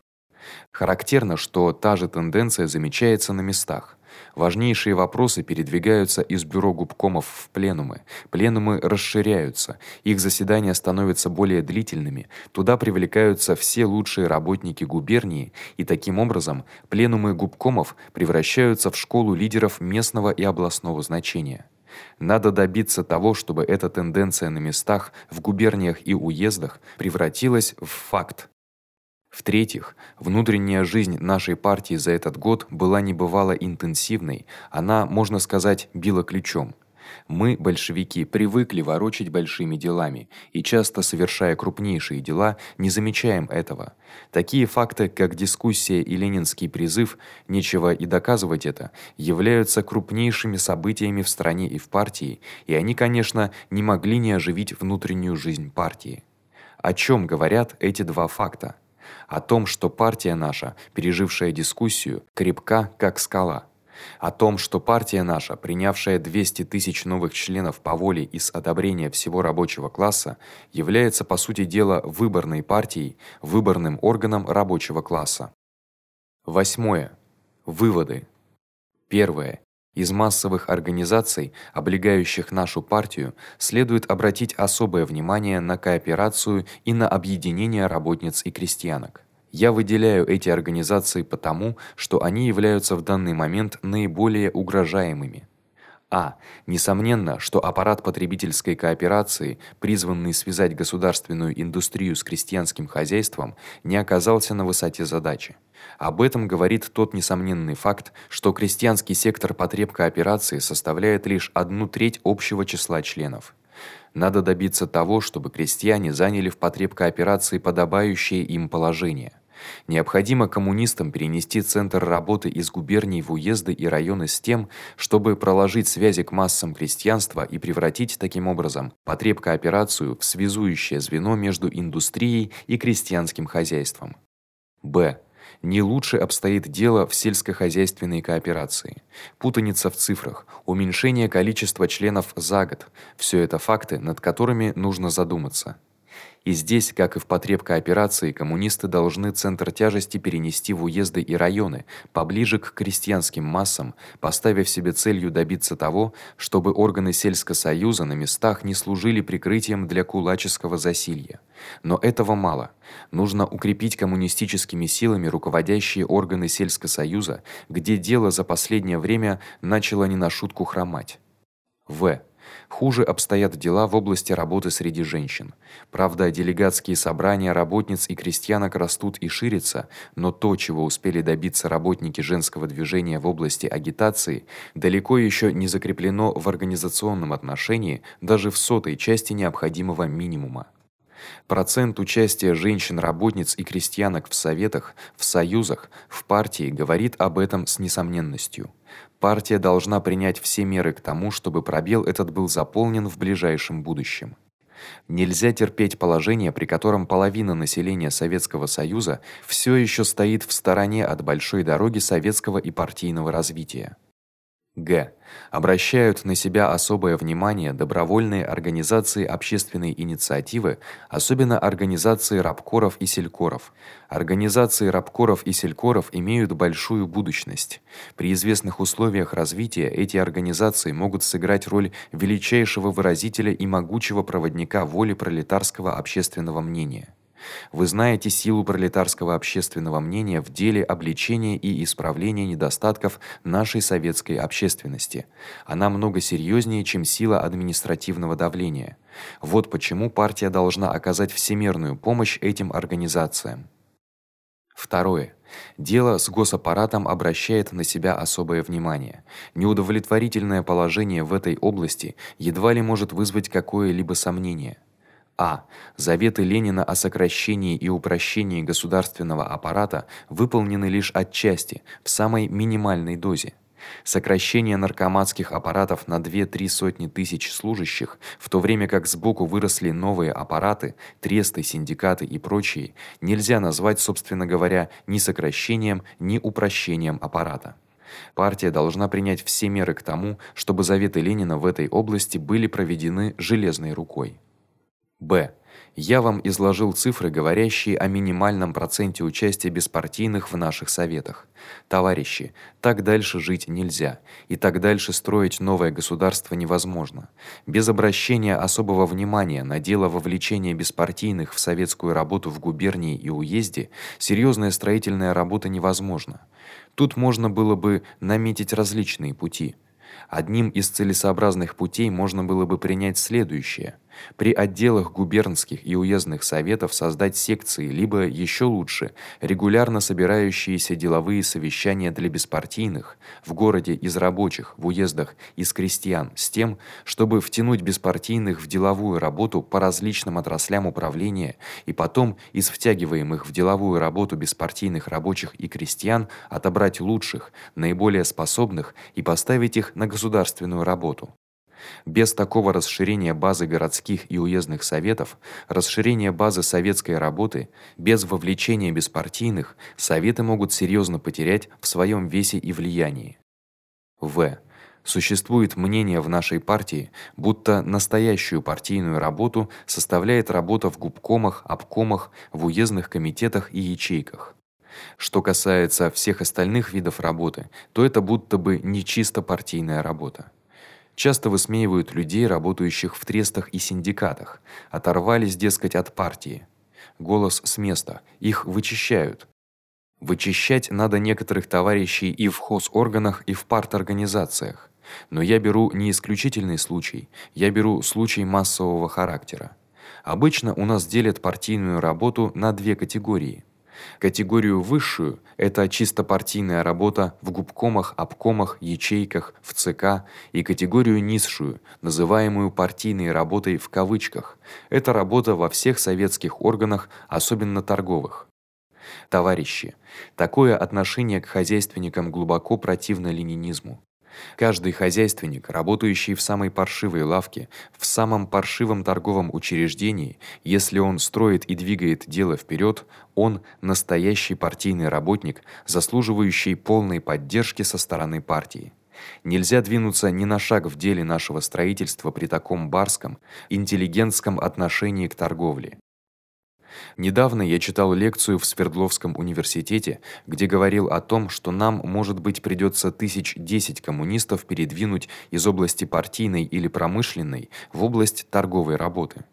Характерно, что та же тенденция замечается на местах. Важнейшие вопросы передвигаются из бюро губкомов в пленумы. Пленумы расширяются, их заседания становятся более длительными. Туда привлекаются все лучшие работники губернии, и таким образом пленумы губкомов превращаются в школу лидеров местного и областного значения. Надо добиться того, чтобы эта тенденция на местах, в губерниях и уездах превратилась в факт. В-третьих, внутренняя жизнь нашей партии за этот год была небывало интенсивной, она, можно сказать, била ключом. Мы, большевики, привыкли ворочать большими делами и часто совершая крупнейшие дела, не замечаем этого. Такие факты, как дискуссия и ленинский призыв, нечего и доказывать это, являются крупнейшими событиями в стране и в партии, и они, конечно, не могли не оживить внутреннюю жизнь партии. О чём говорят эти два факта? О том, что партия наша, пережившая дискуссию, крепка как скала, о том, что партия наша, принявшая 200 тысяч новых членов по воле и с одобрения всего рабочего класса, является по сути дела выборной партией, выборным органом рабочего класса. Восьмое. Выводы. Первое. Из массовых организаций, облегающих нашу партию, следует обратить особое внимание на кооперацию и на объединение работниц и крестьянок. Я выделяю эти организации потому, что они являются в данный момент наиболее угрожаемыми. А. Несомненно, что аппарат потребительской кооперации, призванный связать государственную индустрию с крестьянским хозяйством, не оказался на высоте задачи. Об этом говорит тот несомненный факт, что крестьянский сектор потреб кооперации составляет лишь одну треть общего числа членов. Надо добиться того, чтобы крестьяне заняли в потреб кооперации подобающее им положение. Необходимо коммунистам перенести центр работы из губерний в уезды и районы с тем, чтобы проложить связи к массам крестьянства и превратить таким образом потреб кооперацию в связующее звено между индустрией и крестьянским хозяйством. Б. Не лучше обстоит дело в сельскохозяйственной кооперации. Путаница в цифрах, уменьшение количества членов за год всё это факты, над которыми нужно задуматься. И здесь, как и в потреб кооперации, коммунисты должны центр тяжести перенести в уезды и районы, поближе к крестьянским массам, поставив себе целью добиться того, чтобы органы сельскосоюза на местах не служили прикрытием для кулаческого засилья. Но этого мало. Нужно укрепить коммунистическими силами руководящие органы сельскосоюза, где дело за последнее время начало не на шутку хромать. В. Хуже обстоят дела в области работы среди женщин. Правда, делегатские собрания работниц и крестьянок растут и ширятся, но то, чего успели добиться работники женского движения в области агитации, далеко ещё не закреплено в организационном отношении даже в сотой части необходимого минимума. Процент участия женщин-работниц и крестьянок в советах, в союзах, в партии говорит об этом с несомненностью. Партия должна принять все меры к тому, чтобы пробел этот был заполнен в ближайшем будущем. Нельзя терпеть положение, при котором половина населения Советского Союза всё ещё стоит в стороне от большой дороги советского и партийного развития. Г. Обращают на себя особое внимание добровольные организации общественной инициативы, особенно организации рабкоров и селькоров. Организации рабкоров и селькоров имеют большую будущность. При известных условиях развития эти организации могут сыграть роль величайшего выразителя и могучего проводника воли пролетарского общественного мнения. Вы знаете силу пролетарского общественного мнения в деле обличения и исправления недостатков нашей советской общественности. Она много серьёзнее, чем сила административного давления. Вот почему партия должна оказать всемерную помощь этим организациям. Второе. Дело с госаппаратом обращает на себя особое внимание. Неудовлетворительное положение в этой области едва ли может вызвать какое-либо сомнение. А. Заветы Ленина о сокращении и упрощении государственного аппарата выполнены лишь отчасти, в самой минимальной дозе. Сокращение наркоматских аппаратов на 2-3 сотни тысяч служащих, в то время как сбоку выросли новые аппараты, тресты, синдикаты и прочие, нельзя назвать, собственно говоря, ни сокращением, ни упрощением аппарата. Партия должна принять все меры к тому, чтобы заветы Ленина в этой области были проведены железной рукой. Б. Я вам изложил цифры, говорящие о минимальном проценте участия беспартийных в наших советах. Товарищи, так дальше жить нельзя, и так дальше строить новое государство невозможно. Без обращения особого внимания на дело вовлечения беспартийных в советскую работу в губернии и уезде серьёзная строительная работа невозможна. Тут можно было бы наметить различные пути. Одним из целесообразных путей можно было бы принять следующее: при отделах губернских и уездных советов создать секции, либо ещё лучше, регулярно собирающиеся деловые совещания для беспартийных в городе из рабочих, в уездах из крестьян, с тем, чтобы втянуть беспартийных в деловую работу по различным отраслям управления и потом из втягиваемых в деловую работу беспартийных рабочих и крестьян отобрать лучших, наиболее способных и поставить их на государственную работу. Без такого расширения базы городских и уездных советов, расширения базы советской работы, без вовлечения беспартийных, советы могут серьёзно потерять в своём весе и влиянии. В. Существует мнение в нашей партии, будто настоящую партийную работу составляет работа в губкомах, обкомах, в уездных комитетах и ячейках. Что касается всех остальных видов работы, то это будто бы не чисто партийная работа. Часто высмеивают людей, работающих в трестах и синдикатах, оторвались, дескать, от партии. Голос с места. Их вычищают. Вычищать надо некоторых товарищей и в хозорганах, и в парторганизациях. Но я беру не исключительный случай, я беру случай массового характера. Обычно у нас делят партийную работу на две категории. Категорию высшую это чисто партийная работа в губкомах, обкомах, ячейках, в ЦК, и категорию низшую, называемую партийной работой в кавычках. Это работа во всех советских органах, особенно торговых. Товарищи, такое отношение к хозяйственникам глубоко противно ленинизму. Каждый хозяйственник, работающий в самой паршивой лавке, в самом паршивом торговом учреждении, если он строит и двигает дело вперед, он настоящий партийный работник, заслуживающий полной поддержки со стороны партии. Нельзя двинуться ни на шаг в деле нашего строительства при таком барском, интеллигентском отношении к торговле. Недавно я читал лекцию в Свердловском университете, где говорил о том, что нам, может быть, придётся тысяч десять коммунистов передвинуть из области партийной или промышленной в область торговой работы.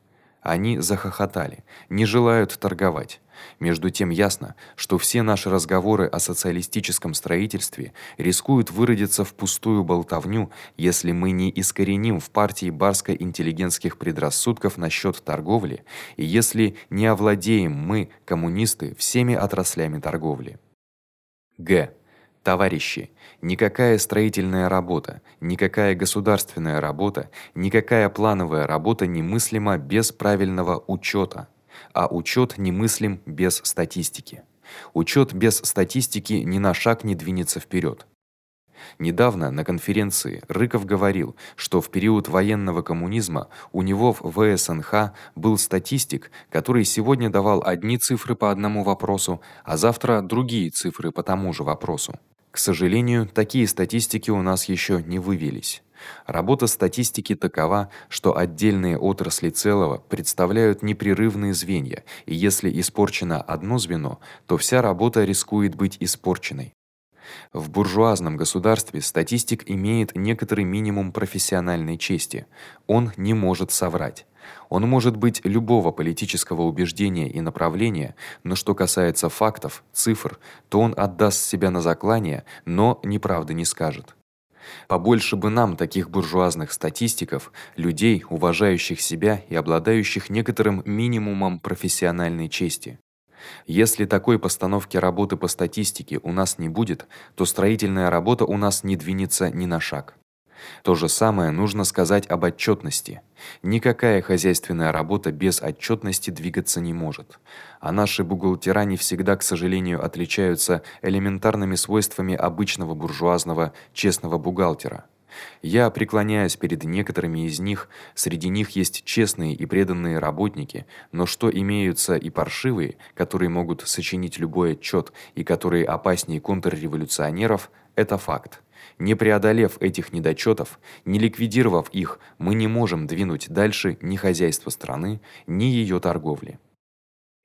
Они захохотали, не желают торговать. Между тем ясно, что все наши разговоры о социалистическом строительстве рискуют выродиться в пустую болтовню, если мы не искореним в партии барско-интеллигентских предрассудков насчёт торговли, и если не овладеем мы, коммунисты, всеми отраслями торговли. Г. Товарищи, никакая строительная работа, никакая государственная работа, никакая плановая работа немыслима без правильного учёта, а учёт немыслим без статистики. Учёт без статистики ни на шаг не двинется вперёд. Недавно на конференции Рыков говорил, что в период военного коммунизма у него в ВСНХ был статистик, который сегодня давал одни цифры по одному вопросу, а завтра другие цифры по тому же вопросу. К сожалению, такие статистики у нас ещё не вывелись. Работа статистики такова, что отдельные отрасли целого представляют непрерывные звенья, и если испорчено одно звено, то вся работа рискует быть испорченной. В буржуазном государстве статистик имеет некоторый минимум профессиональной чести. Он не может соврать. Он может быть любого политического убеждения и направления, но что касается фактов, цифр, то он отдаст себя на заклание, но неправды не скажет. Побольше бы нам таких буржуазных статистиков, людей, уважающих себя и обладающих некоторым минимумом профессиональной чести. Если такой постановки работы по статистике у нас не будет, то строительная работа у нас не двинется ни на шаг. То же самое нужно сказать об отчётности. Никакая хозяйственная работа без отчётности двигаться не может. А наши бухгалтера не всегда, к сожалению, отличаются элементарными свойствами обычного буржуазного честного бухгалтера. Я преклоняюсь перед некоторыми из них, среди них есть честные и преданные работники, но что имеются и паршивые, которые могут сочинить любой отчёт и которые опаснее контрреволюционеров это факт. Не преодолев этих недочётов, не ликвидировав их, мы не можем двинуть дальше ни хозяйство страны, ни её торговли.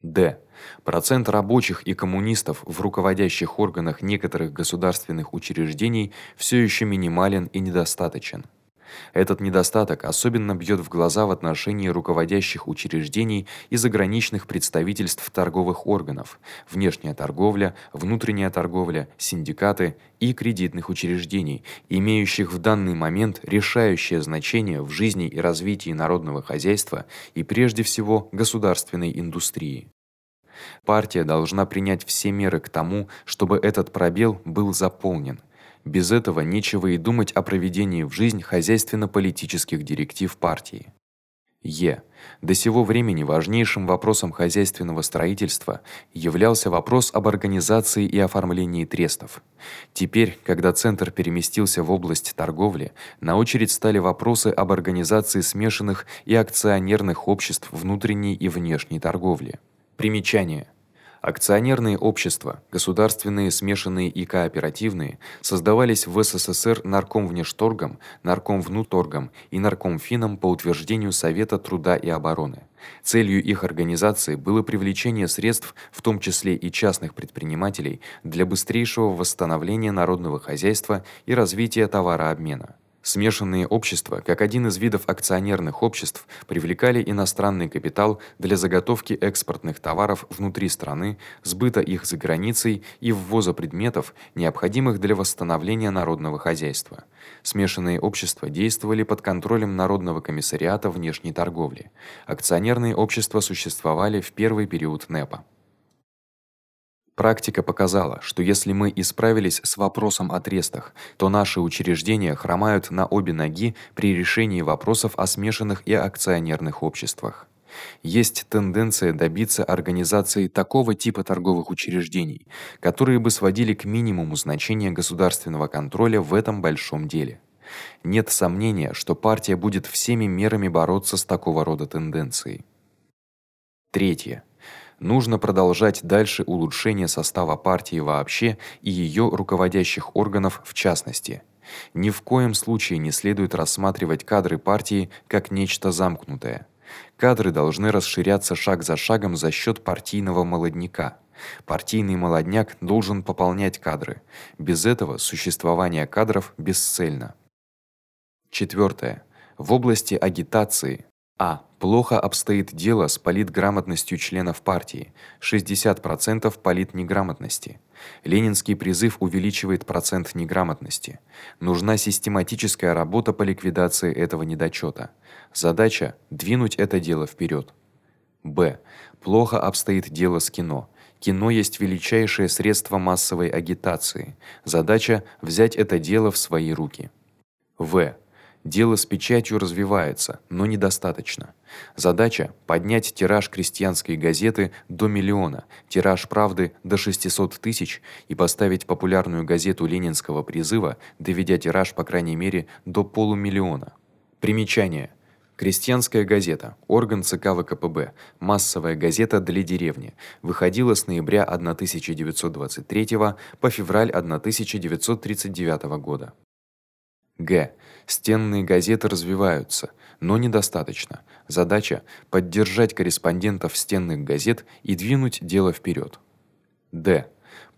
Д. Процент рабочих и коммунистов в руководящих органах некоторых государственных учреждений всё ещё минимален и недостаточен. Этот недостаток особенно бьёт в глаза в отношении руководящих учреждений и заграничных представительств торговых органов: внешняя торговля, внутренняя торговля, синдикаты и кредитных учреждений, имеющих в данный момент решающее значение в жизни и развитии народного хозяйства и прежде всего государственной индустрии. Партия должна принять все меры к тому, чтобы этот пробел был заполнен без этого нечего и думать о проведении в жизнь хозяйственно-политических директив партии. Е. До сего времени важнейшим вопросом хозяйственного строительства являлся вопрос об организации и оформлении трестов. Теперь, когда центр переместился в область торговли, на очередь стали вопросы об организации смешанных и акционерных обществ внутренней и внешней торговли. Примечание: Акционерные общества, государственные, смешанные и кооперативные, создавались в СССР Наркомвнешторгом, Наркомвнуторгом и Наркомфином по утверждению Совета труда и обороны. Целью их организации было привлечение средств, в том числе и частных предпринимателей, для быстрейшего восстановления народного хозяйства и развития товарообмена. Смешанные общества, как один из видов акционерных обществ, привлекали иностранный капитал для заготовки экспортных товаров внутри страны, сбыта их за границей и ввоза предметов, необходимых для восстановления народного хозяйства. Смешанные общества действовали под контролем Народного комиссариата внешней торговли. Акционерные общества существовали в первый период НЭПа. Практика показала, что если мы исправились с вопросом о трестах, то наши учреждения хромают на обе ноги при решении вопросов о смешанных и акционерных обществах. Есть тенденция добиться организации такого типа торговых учреждений, которые бы сводили к минимуму значение государственного контроля в этом большом деле. Нет сомнения, что партия будет всеми мерами бороться с такого рода тенденцией. Третье. Нужно продолжать дальше улучшение состава партии вообще и её руководящих органов в частности. Ни в коем случае не следует рассматривать кадры партии как нечто замкнутое. Кадры должны расширяться шаг за шагом за счёт партийного молодняка. Партийный молодняк должен пополнять кадры. Без этого существование кадров бесцельно. Четвёртое. В области агитации а. Плохо обстоит дело с политграмотностью членов партии. 60% политнеграмотности. Ленинский призыв увеличивает процент неграмотности. Нужна систематическая работа по ликвидации этого недочёта. Задача двинуть это дело вперёд. Б. Плохо обстоит дело с кино. Кино есть величайшее средство массовой агитации. Задача взять это дело в свои руки. В. Дело с печатью развивается, но недостаточно. Задача поднять тираж крестьянской газеты до миллиона, тираж Правды до 600 тысяч и поставить популярную газету Ленинского призыва, доведя тираж по крайней мере до полумиллиона. Примечание: Крестьянская газета, орган ЦК ВКПБ, массовая газета для деревни, выходила с ноября 1923 по февраль 1939 года. Г. Стенные газеты развиваются, но недостаточно. Задача поддержать корреспондентов стенных газет и двинуть дело вперёд. Д.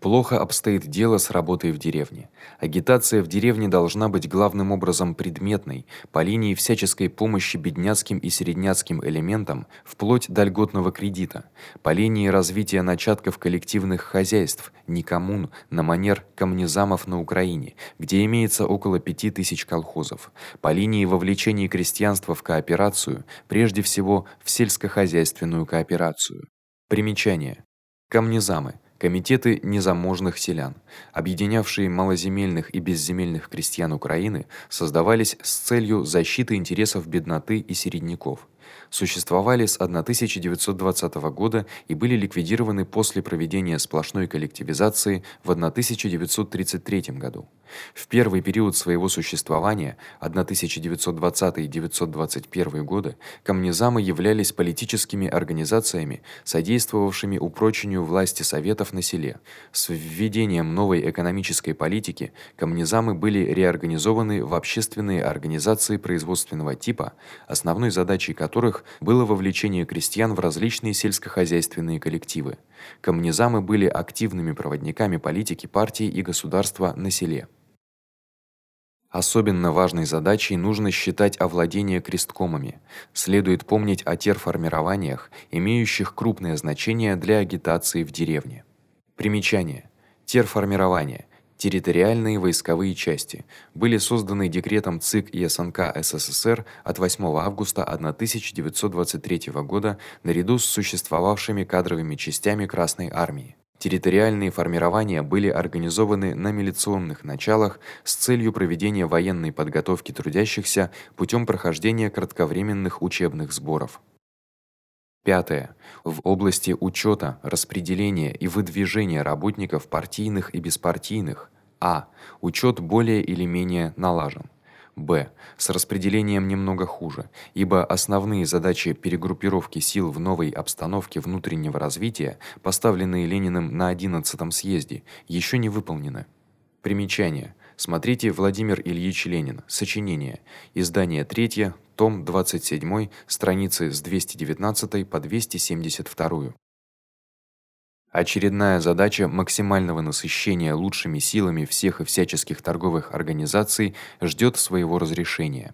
Плохо обстоит дело с работой в деревне. Агитация в деревне должна быть главным образом предметной, по линии всяческой помощи бедняцким и середняцким элементам, вплоть до льготного кредита, по линии развития начатков коллективных хозяйств, не коммун, на манер комнезамов на Украине, где имеется около 5000 колхозов, по линии вовлечения крестьянства в кооперацию, прежде всего в сельскохозяйственную кооперацию. Примечание: Комнезамы Комитеты незаможных селян, объединявшие малоземельных и безземельных крестьян Украины, создавались с целью защиты интересов бедноты и середняков существовали с 1920 года и были ликвидированы после проведения сплошной коллективизации в 1933 году. В первый период своего существования 1920-1921 годы комнезамы являлись политическими организациями, содействовавшими упрочению власти советов на селе. С введением новой экономической политики комнезамы были реорганизованы в общественные организации производственного типа, основной задачей которых было вовлечение крестьян в различные сельскохозяйственные коллективы. Комнезамы были активными проводниками политики партии и государства на селе. Особенно важной задачей нужно считать овладение кресткомами. Следует помнить о терформированиях, имеющих крупное значение для агитации в деревне. Примечание: терформирование Территориальные войсковые части были созданы декретом ЦИК и СССР от 8 августа 1923 года наряду с существовавшими кадровыми частями Красной армии. Территориальные формирования были организованы на милиционных началах с целью проведения военной подготовки трудящихся путём прохождения кратковременных учебных сборов. Пятое. В области учёта, распределения и выдвижения работников партийных и беспартийных а. Учёт более или менее налажен. Б. С распределением немного хуже, ибо основные задачи перегруппировки сил в новой обстановке внутреннего развития, поставленные Лениным на 11-м съезде, ещё не выполнены. Примечание: Смотрите Владимир Ильич Ленин. Сочинение. Издание 3, том 27, страницы с 219 по 272. Очередная задача максимального насыщения лучшими силами всех и всяческих торговых организаций ждёт своего разрешения.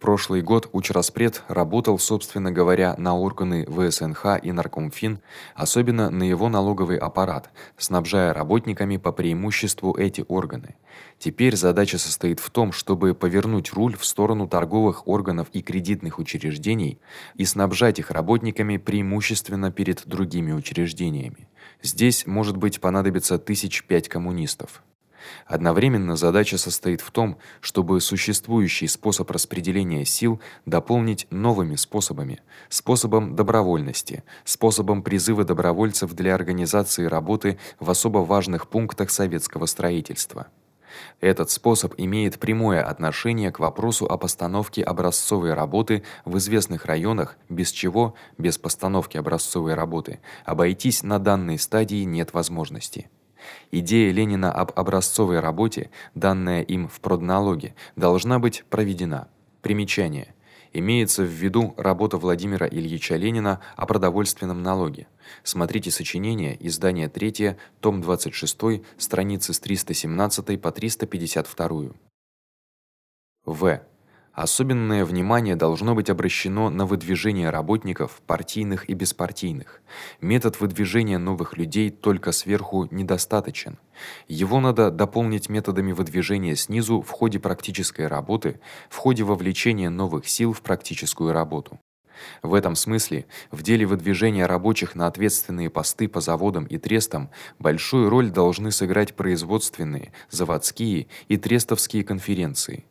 Прошлый год Учраспред работал, собственно говоря, на органы ВСНХ и Наркомфин, особенно на его налоговый аппарат, снабжая работниками по преимуществу эти органы. Теперь задача состоит в том, чтобы повернуть руль в сторону торговых органов и кредитных учреждений и снабжать их работниками преимущественно перед другими учреждениями. Здесь, может быть, понадобится тысяч пять коммунистов. Одновременно задача состоит в том, чтобы существующий способ распределения сил дополнить новыми способами: способом добровольности, способом призыва добровольцев для организации работы в особо важных пунктах советского строительства. Этот способ имеет прямое отношение к вопросу о постановке образцовой работы в известных районах, без чего, без постановки образцовой работы, обойтись на данной стадии нет возможности. Идея Ленина об образцовой работе, данная им в продналоге, должна быть проведена. Примечание: имеется в виду работа Владимира Ильича Ленина о продовольственном налоге. Смотрите сочинение, издание 3, том 26, страницы с 317 по 352. В. Особенное внимание должно быть обращено на выдвижение работников, партийных и беспартийных. Метод выдвижения новых людей только сверху недостаточен. Его надо дополнить методами выдвижения снизу в ходе практической работы, в ходе вовлечения новых сил в практическую работу. В этом смысле в деле выдвижения рабочих на ответственные посты по заводам и трестам большую роль должны сыграть производственные, заводские и трестовские конференции.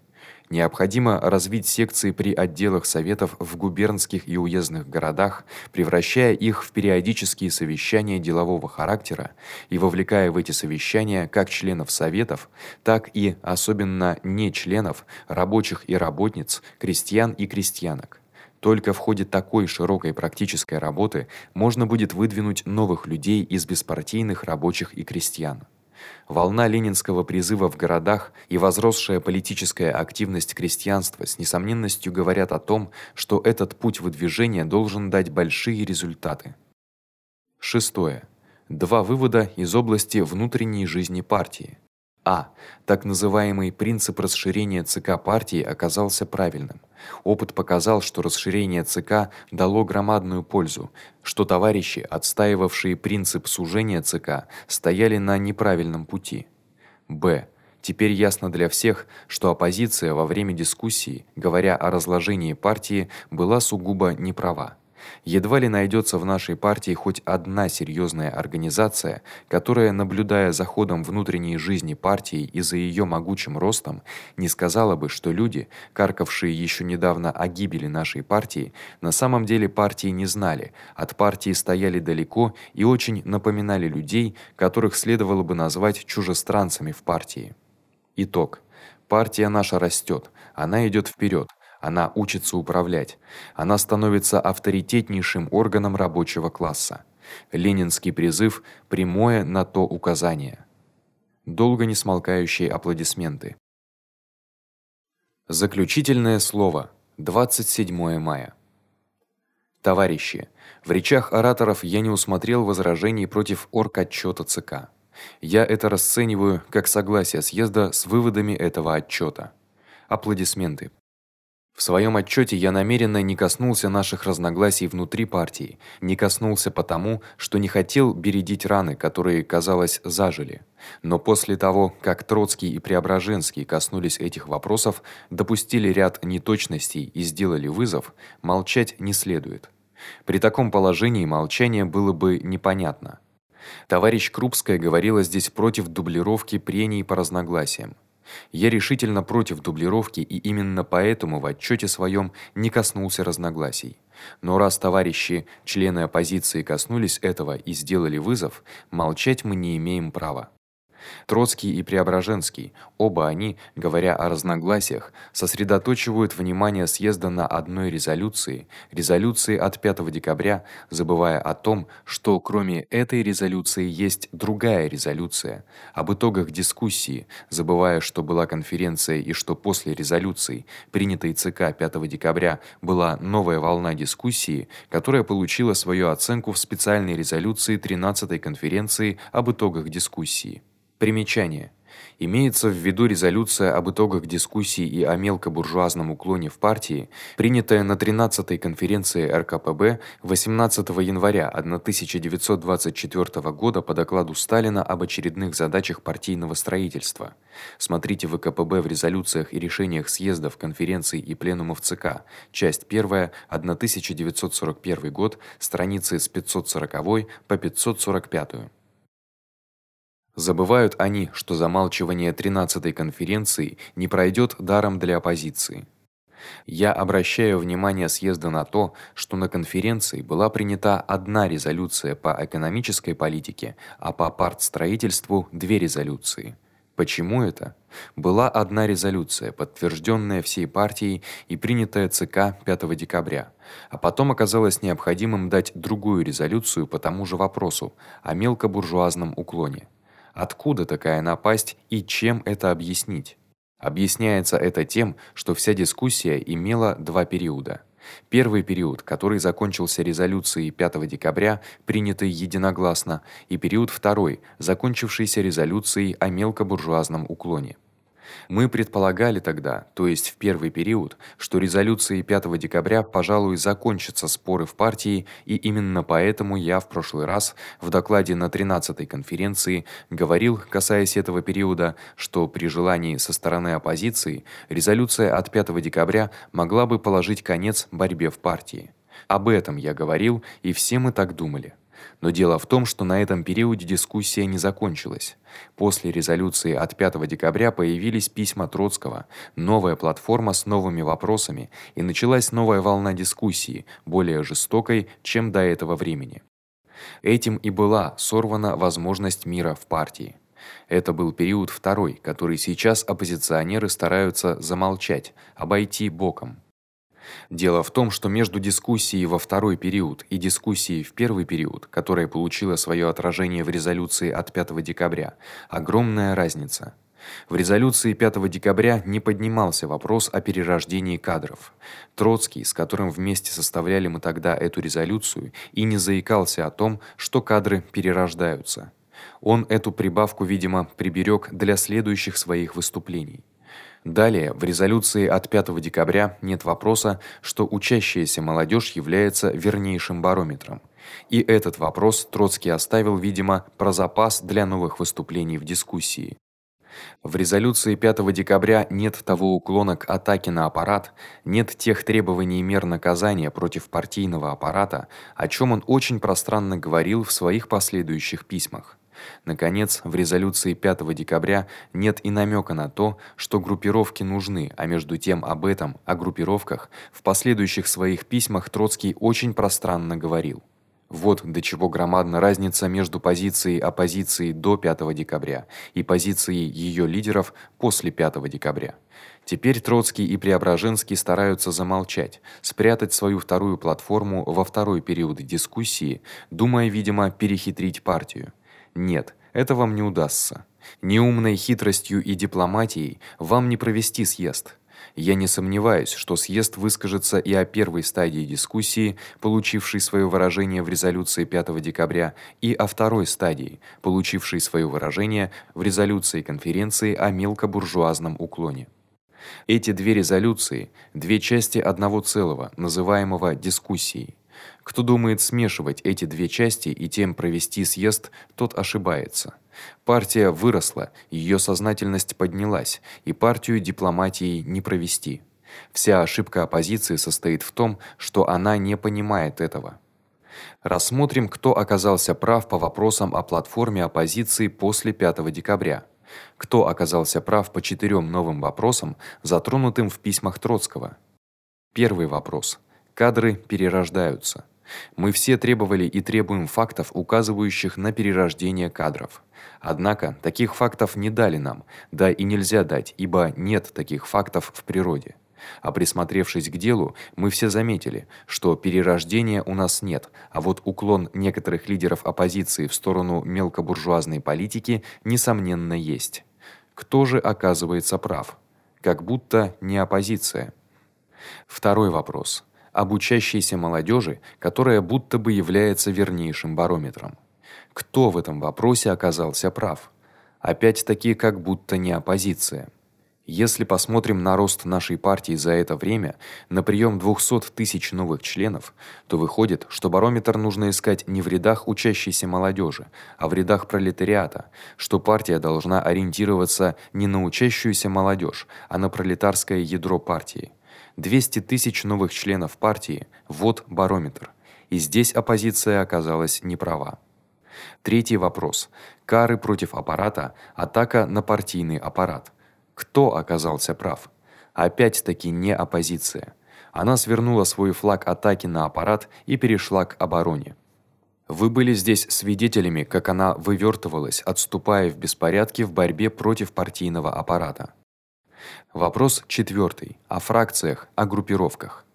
Необходимо развить секции при отделах советов в губернских и уездных городах, превращая их в периодические совещания делового характера и вовлекая в эти совещания как членов советов, так и особенно не членов, рабочих и работниц, крестьян и крестьянок. Только в ходе такой широкой практической работы можно будет выдвинуть новых людей из беспартийных рабочих и крестьян. Волна ленинского призыва в городах и возросшая политическая активность крестьянства с несомненностью говорят о том, что этот путь выдвижения должен дать большие результаты. Шестое. Два вывода из области внутренней жизни партии. А. Так называемый принцип расширения ЦК партии оказался правильным. Опыт показал, что расширение ЦК дало громадную пользу, что товарищи, отстаивавшие принцип сужения ЦК, стояли на неправильном пути. Б. Теперь ясно для всех, что оппозиция во время дискуссии, говоря о разложении партии, была сугубо неправа. Едва ли найдется в нашей партии хоть одна серьезная организация, которая, наблюдая за ходом внутренней жизни партии и за ее могучим ростом, не сказала бы, что люди, каркавшие еще недавно о гибели нашей партии, на самом деле партии не знали, от партии стояли далеко и очень напоминали людей, которых следовало бы назвать чужестранцами в партии. Итог. Партия наша растет, она идет вперед. Она учится управлять. Она становится авторитетнейшим органом рабочего класса. Ленинский призыв прямое на то указание. Долго не смолкающие аплодисменты. Заключительное слово. 27 мая. Товарищи, в речах ораторов я не усмотрел возражений против орготчёта ЦК. Я это расцениваю как согласие съезда с выводами этого отчёта. Аплодисменты. В своём отчёте я намеренно не коснулся наших разногласий внутри партии, не коснулся потому, что не хотел бередить раны, которые, казалось, зажили. Но после того, как Троцкий и Преображенский коснулись этих вопросов, допустили ряд неточностей и сделали вызов, молчать не следует. При таком положении молчание было бы непонятно. Товарищ Крупская говорила здесь против дублировки прений по разногласиям. Я решительно против дублировки и именно поэтому в отчёте своём не коснулся разногласий. Но раз товарищи, члены оппозиции коснулись этого и сделали вызов, молчать мы не имеем права. Троцкий и Преображенский, оба они, говоря о разногласиях, сосредотачивают внимание съезда на одной резолюции, резолюции от 5 декабря, забывая о том, что кроме этой резолюции есть другая резолюция об итогах дискуссии, забывая, что была конференция и что после резолюции, принятой ЦК 5 декабря, была новая волна дискуссии, которая получила свою оценку в специальной резолюции 13-й конференции об итогах дискуссии. Примечание: Имеется в виду резолюция об итогах дискуссий и о мелкобуржуазном уклоне в партии, принятая на 13-й конференции РКПБ 18 января 1924 года по докладу Сталина об очередных задачах партийного строительства. Смотрите ВКПБ в резолюциях и решениях съездов, конференций и пленумов ЦК. Часть 1, 1941 год, страницы с 540 по 545. Забывают они, что замалчивание 13-й конференции не пройдёт даром для оппозиции. Я обращаю внимание съезда на то, что на конференции была принята одна резолюция по экономической политике, а по партстроительству две резолюции. Почему это? Была одна резолюция, подтверждённая всей партией и принятая ЦК 5 декабря, а потом оказалось необходимым дать другую резолюцию по тому же вопросу о мелкобуржуазном уклоне. Откуда такая напасть и чем это объяснить? Объясняется это тем, что вся дискуссия имела два периода. Первый период, который закончился резолюцией 5 декабря, принятой единогласно, и период второй, закончившийся резолюцией о мелкобуржуазном уклоне. Мы предполагали тогда, то есть в первый период, что резолюцией 5 декабря, пожалуй, закончатся споры в партии, и именно поэтому я в прошлый раз в докладе на 13-й конференции говорил, касаясь этого периода, что при желании со стороны оппозиции резолюция от 5 декабря могла бы положить конец борьбе в партии. Об этом я говорил, и все мы так думали. Но дело в том, что на этом периоде дискуссия не закончилась. После резолюции от 5 декабря появились письма Троцкого, новая платформа с новыми вопросами, и началась новая волна дискуссии, более жестокой, чем до этого времени. Этим и была сорвана возможность мира в партии. Это был период второй, который сейчас оппозиционеры стараются замолчать, обойти боком. Дело в том, что между дискуссией во второй период и дискуссией в первый период, которая получила своё отражение в резолюции от 5 декабря, огромная разница. В резолюции 5 декабря не поднимался вопрос о перерождении кадров. Троцкий, с которым вместе составляли мы тогда эту резолюцию, и не заикался о том, что кадры перерождаются. Он эту прибавку, видимо, приберег для следующих своих выступлений. Далее, в резолюции от 5 декабря нет вопроса, что учащаяся молодежь является вернейшим барометром. И этот вопрос Троцкий оставил, видимо, про запас для новых выступлений в дискуссии. В резолюции 5 декабря нет того уклона к атаке на аппарат, нет тех требований мер наказания против партийного аппарата, о чём он очень пространно говорил в своих последующих письмах. Наконец, в резолюции 5 декабря нет и намёка на то, что группировки нужны, а между тем об этом, о группировках, в последующих своих письмах Троцкий очень пространно говорил. Вот до чего громадна разница между позицией оппозиции до 5 декабря и позицией её лидеров после 5 декабря. Теперь Троцкий и Преображенский стараются замолчать, спрятать свою вторую платформу во второй период дискуссии, думая, видимо, перехитрить партию. Нет, это вам не удастся. Ни умной хитростью и дипломатией вам не провести съезд. Я не сомневаюсь, что съезд выскажется и о первой стадии дискуссии, получившей своё выражение в резолюции 5 декабря, и о второй стадии, получившей своё выражение в резолюции конференции о мелкобуржуазном уклоне. Эти две резолюции две части одного целого, называемого дискуссией. Кто думает смешивать эти две части и тем провести съезд, тот ошибается. Партия выросла, её сознательность поднялась, и партию дипломатией не провести. Вся ошибка оппозиции состоит в том, что она не понимает этого. Рассмотрим, кто оказался прав по вопросам о платформе оппозиции после 5 декабря. Кто оказался прав по четырем новым вопросам, затронутым в письмах Троцкого. Первый вопрос. Кадры перерождаются. Мы все требовали и требуем фактов, указывающих на перерождение кадров. Однако таких фактов не дали нам, да и нельзя дать, ибо нет таких фактов в природе. А присмотревшись к делу, мы все заметили, что перерождения у нас нет, а вот уклон некоторых лидеров оппозиции в сторону мелкобуржуазной политики несомненно есть. Кто же оказывается прав? Как будто не оппозиция. Второй вопрос об учащейся молодёжи, которая будто бы является вернейшим барометром. Кто в этом вопросе оказался прав? Опять-таки, как будто не оппозиция. Если посмотрим на рост нашей партии за это время, на приём 200 тысяч новых членов, то выходит, что барометр нужно искать не в рядах учащейся молодежи, а в рядах пролетариата, что партия должна ориентироваться не на учащуюся молодежь, а на пролетарское ядро партии. 200 тысяч новых членов партии вот барометр. И здесь оппозиция оказалась не права. Третий вопрос. Кары против аппарата, атака на партийный аппарат. Кто оказался прав? Опять-таки не оппозиция. Она свернула свой флаг атаки на аппарат и перешла к обороне. Вы были здесь свидетелями, как она вывертывалась, отступая в беспорядке в борьбе против партийного аппарата. Вопрос четвёртый о фракциях, о группировках.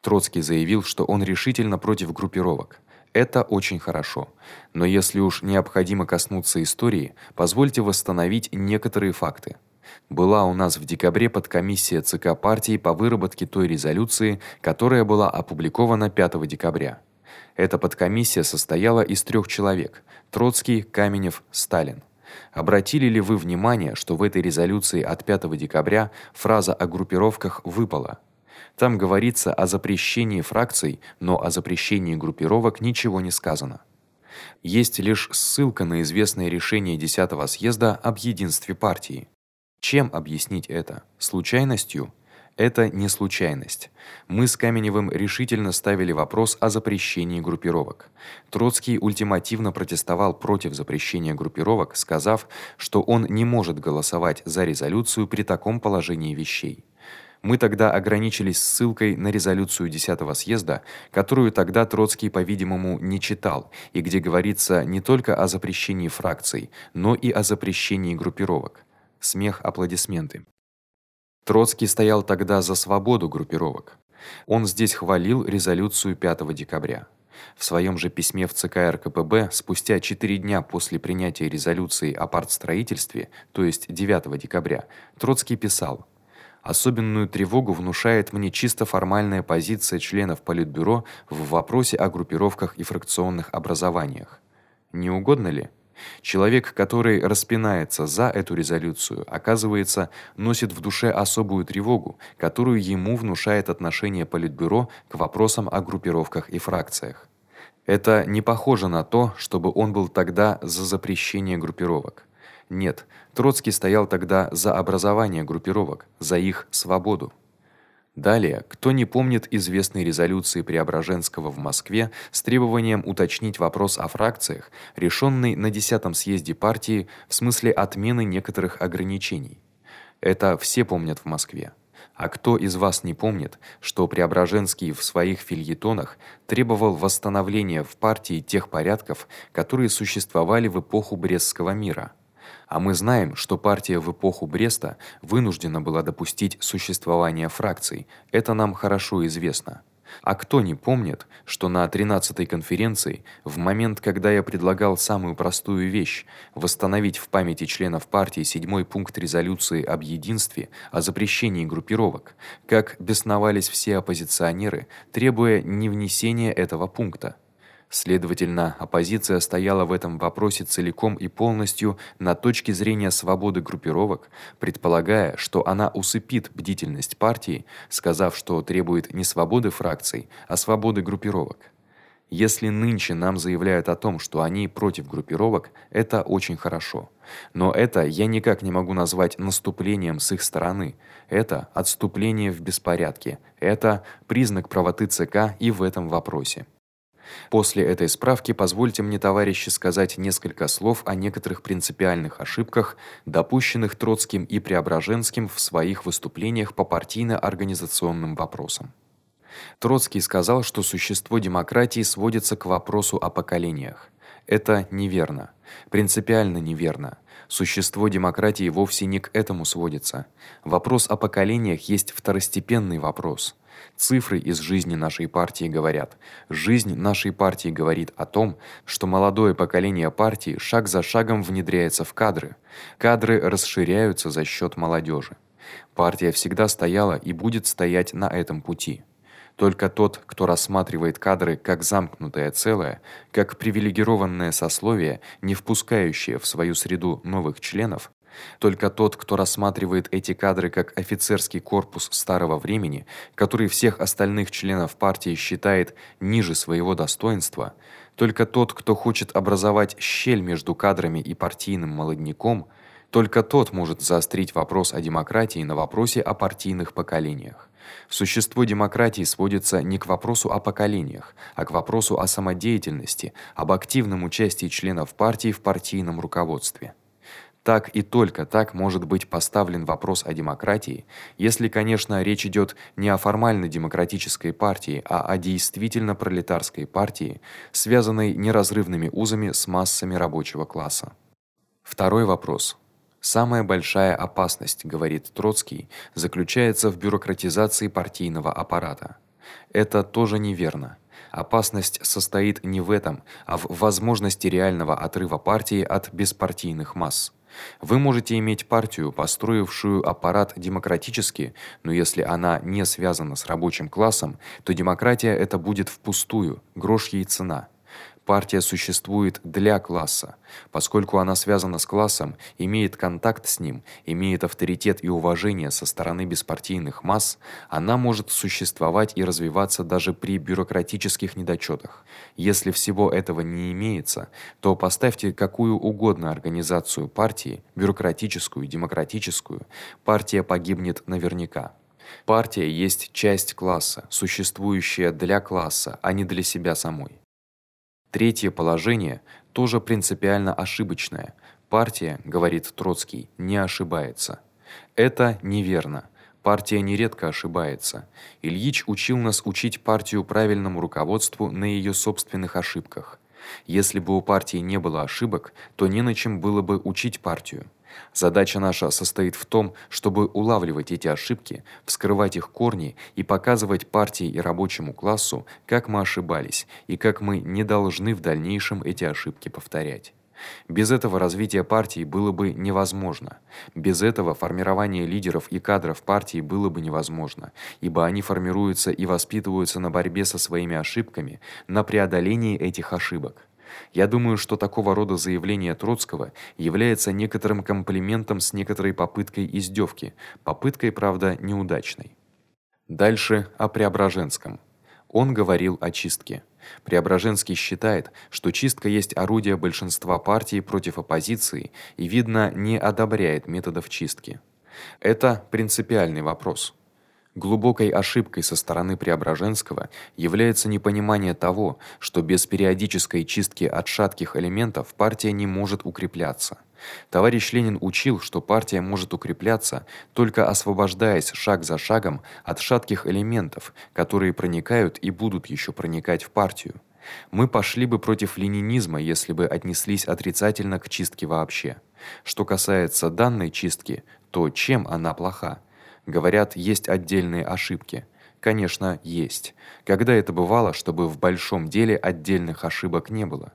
Троцкий заявил, что он решительно против группировок. Это очень хорошо. Но если уж необходимо коснуться истории, позвольте восстановить некоторые факты. Была у нас в декабре подкомиссия ЦК партии по выработке той резолюции, которая была опубликована 5 декабря. Эта подкомиссия состояла из трёх человек: Троцкий, Каменев, Сталин. Обратили ли вы внимание, что в этой резолюции от 5 декабря фраза о группировках выпала? Там говорится о запрещении фракций, но о запрещении группировок ничего не сказано. Есть лишь ссылка на известное решение 10-го съезда об единстве партии. Чем объяснить это? Случайностью? Это не случайность. Мы с Каменевым решительно ставили вопрос о запрещении группировок. Троцкий ультимативно протестовал против запрещения группировок, сказав, что он не может голосовать за резолюцию при таком положении вещей. Мы тогда ограничились ссылкой на резолюцию 10-го съезда, которую тогда Троцкий, по-видимому, не читал, и где говорится не только о запрещении фракций, но и о запрещении группировок. Смех, аплодисменты. Троцкий стоял тогда за свободу группировок. Он здесь хвалил резолюцию 5 декабря. В своём же письме в ЦК РКПБ спустя 4 дня после принятия резолюции о партстроительстве, то есть 9 декабря, Троцкий писал: Особенную тревогу внушает мне чисто формальная позиция членов Политбюро в вопросе о группировках и фракционных образованиях. Не угодно ли? Человек, который распинается за эту резолюцию, оказывается, носит в душе особую тревогу, которую ему внушает отношение политбюро к вопросам о группировках и фракциях. Это не похоже на то, чтобы он был тогда за запрещение группировок. Нет, Троцкий стоял тогда за образование группировок, за их свободу. Далее, кто не помнит известной резолюции Преображенского в Москве с требованием уточнить вопрос о фракциях, решённой на 10-м съезде партии в смысле отмены некоторых ограничений. Это все помнят в Москве. А кто из вас не помнит, что Преображенский в своих фильетонах требовал восстановления в партии тех порядков, которые существовали в эпоху Брестского мира? А мы знаем, что партия в эпоху Бреста вынуждена была допустить существование фракций. Это нам хорошо известно. А кто не помнит, что на 13-й конференции, в момент, когда я предлагал самую простую вещь восстановить в памяти членов партии седьмой пункт резолюции об единстве, о запрещении группировок, как бесновались все оппозиционеры, требуя не внесения этого пункта. Следовательно, оппозиция стояла в этом вопросе целиком и полностью на точке зрения свободы группировок, предполагая, что она усыпит бдительность партии, сказав, что требует не свободы фракций, а свободы группировок. Если нынче нам заявляют о том, что они против группировок, это очень хорошо. Но это я никак не могу назвать наступлением с их стороны. Это отступление в беспорядке. Это признак правоты ЦК и в этом вопросе. После этой справки позвольте мне, товарищи, сказать несколько слов о некоторых принципиальных ошибках, допущенных Троцким и Преображенским в своих выступлениях по партийно-организационным вопросам. Троцкий сказал, что существо демократии сводится к вопросу о поколениях. Это неверно, принципиально неверно. Существо демократии вовсе не к этому сводится. Вопрос о поколениях есть второстепенный вопрос. Цифры из жизни нашей партии говорят. Жизнь нашей партии говорит о том, что молодое поколение партии шаг за шагом внедряется в кадры. Кадры расширяются за счёт молодёжи. Партия всегда стояла и будет стоять на этом пути. Только тот, кто рассматривает кадры как замкнутое целое, как привилегированное сословие, не впускающее в свою среду новых членов, только тот, кто рассматривает эти кадры как офицерский корпус старого времени, который всех остальных членов партии считает ниже своего достоинства, только тот, кто хочет образовать щель между кадрами и партийным молодняком, только тот может заострить вопрос о демократии на вопросе о партийных поколениях. Существо демократии сводится не к вопросу о поколениях, а к вопросу о самодеятельности, об активном участии членов партии в партийном руководстве. Так и только так может быть поставлен вопрос о демократии, если, конечно, речь идёт не о формально демократической партии, а о действительно пролетарской партии, связанной неразрывными узами с массами рабочего класса. Второй вопрос Самая большая опасность, говорит Троцкий, заключается в бюрократизации партийного аппарата. Это тоже неверно. Опасность состоит не в этом, а в возможности реального отрыва партии от беспартийных масс. Вы можете иметь партию, построившую аппарат демократически, но если она не связана с рабочим классом, то демократия это будет впустую, грош ей цена партия существует для класса. Поскольку она связана с классом, имеет контакт с ним, имеет авторитет и уважение со стороны беспартийных масс, она может существовать и развиваться даже при бюрократических недочётах. Если всего этого не имеется, то поставьте какую угодно организацию партии, бюрократическую, демократическую, партия погибнет наверняка. Партия есть часть класса, существующая для класса, а не для себя самой. Третье положение тоже принципиально ошибочное. Партия, говорит Троцкий, не ошибается. Это неверно. Партия нередко ошибается. Ильич учил нас учить партию правильному руководству на её собственных ошибках. Если бы у партии не было ошибок, то не на чем было бы учить партию. Задача наша состоит в том, чтобы улавливать эти ошибки, вскрывать их корни и показывать партии и рабочему классу, как мы ошибались и как мы не должны в дальнейшем эти ошибки повторять. Без этого развитие партии было бы невозможно. Без этого формирование лидеров и кадров партии было бы невозможно, ибо они формируются и воспитываются на борьбе со своими ошибками, на преодолении этих ошибок. Я думаю, что такого рода заявление Троцкого является некоторым комплиментом с некоторой попыткой издевки, попыткой, правда, неудачной. Дальше о Преображенском. Он говорил о чистке. Преображенский считает, что чистка есть орудие большинства партий против оппозиции и видно не одобряет методов чистки. Это принципиальный вопрос. Глубокой ошибкой со стороны Преображенского является непонимание того, что без периодической чистки от шатких элементов партия не может укрепляться. Товарищ Ленин учил, что партия может укрепляться только освобождаясь шаг за шагом от шатких элементов, которые проникают и будут ещё проникать в партию. Мы пошли бы против ленинизма, если бы отнеслись отрицательно к чистке вообще. Что касается данной чистки, то чем она плоха? Говорят, есть отдельные ошибки. Конечно, есть. Когда это бывало, чтобы в большом деле отдельных ошибок не было?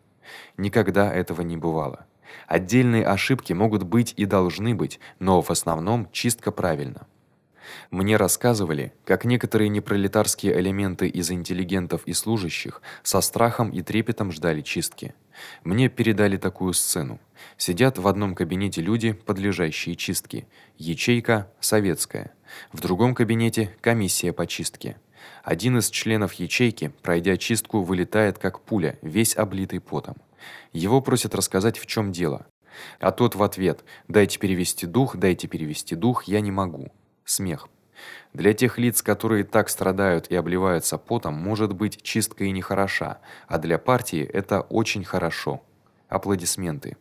Никогда этого не бывало. Отдельные ошибки могут быть и должны быть, но в основном чистка правильна. Мне рассказывали, как некоторые непролетарские элементы из интеллигентов и служащих со страхом и трепетом ждали чистки. Мне передали такую сцену. Сидят в одном кабинете люди, подлежащие чистке. Ячейка советская. В другом кабинете комиссия по чистке. Один из членов ячейки, пройдя чистку, вылетает как пуля, весь облитый потом. Его просят рассказать, в чём дело. А тот в ответ: "Дайте перевести дух, дайте перевести дух, я не могу". Смех. Для тех лиц, которые так страдают и обливаются потом, может быть, чистка и не хороша, а для партии это очень хорошо. Аплодисменты.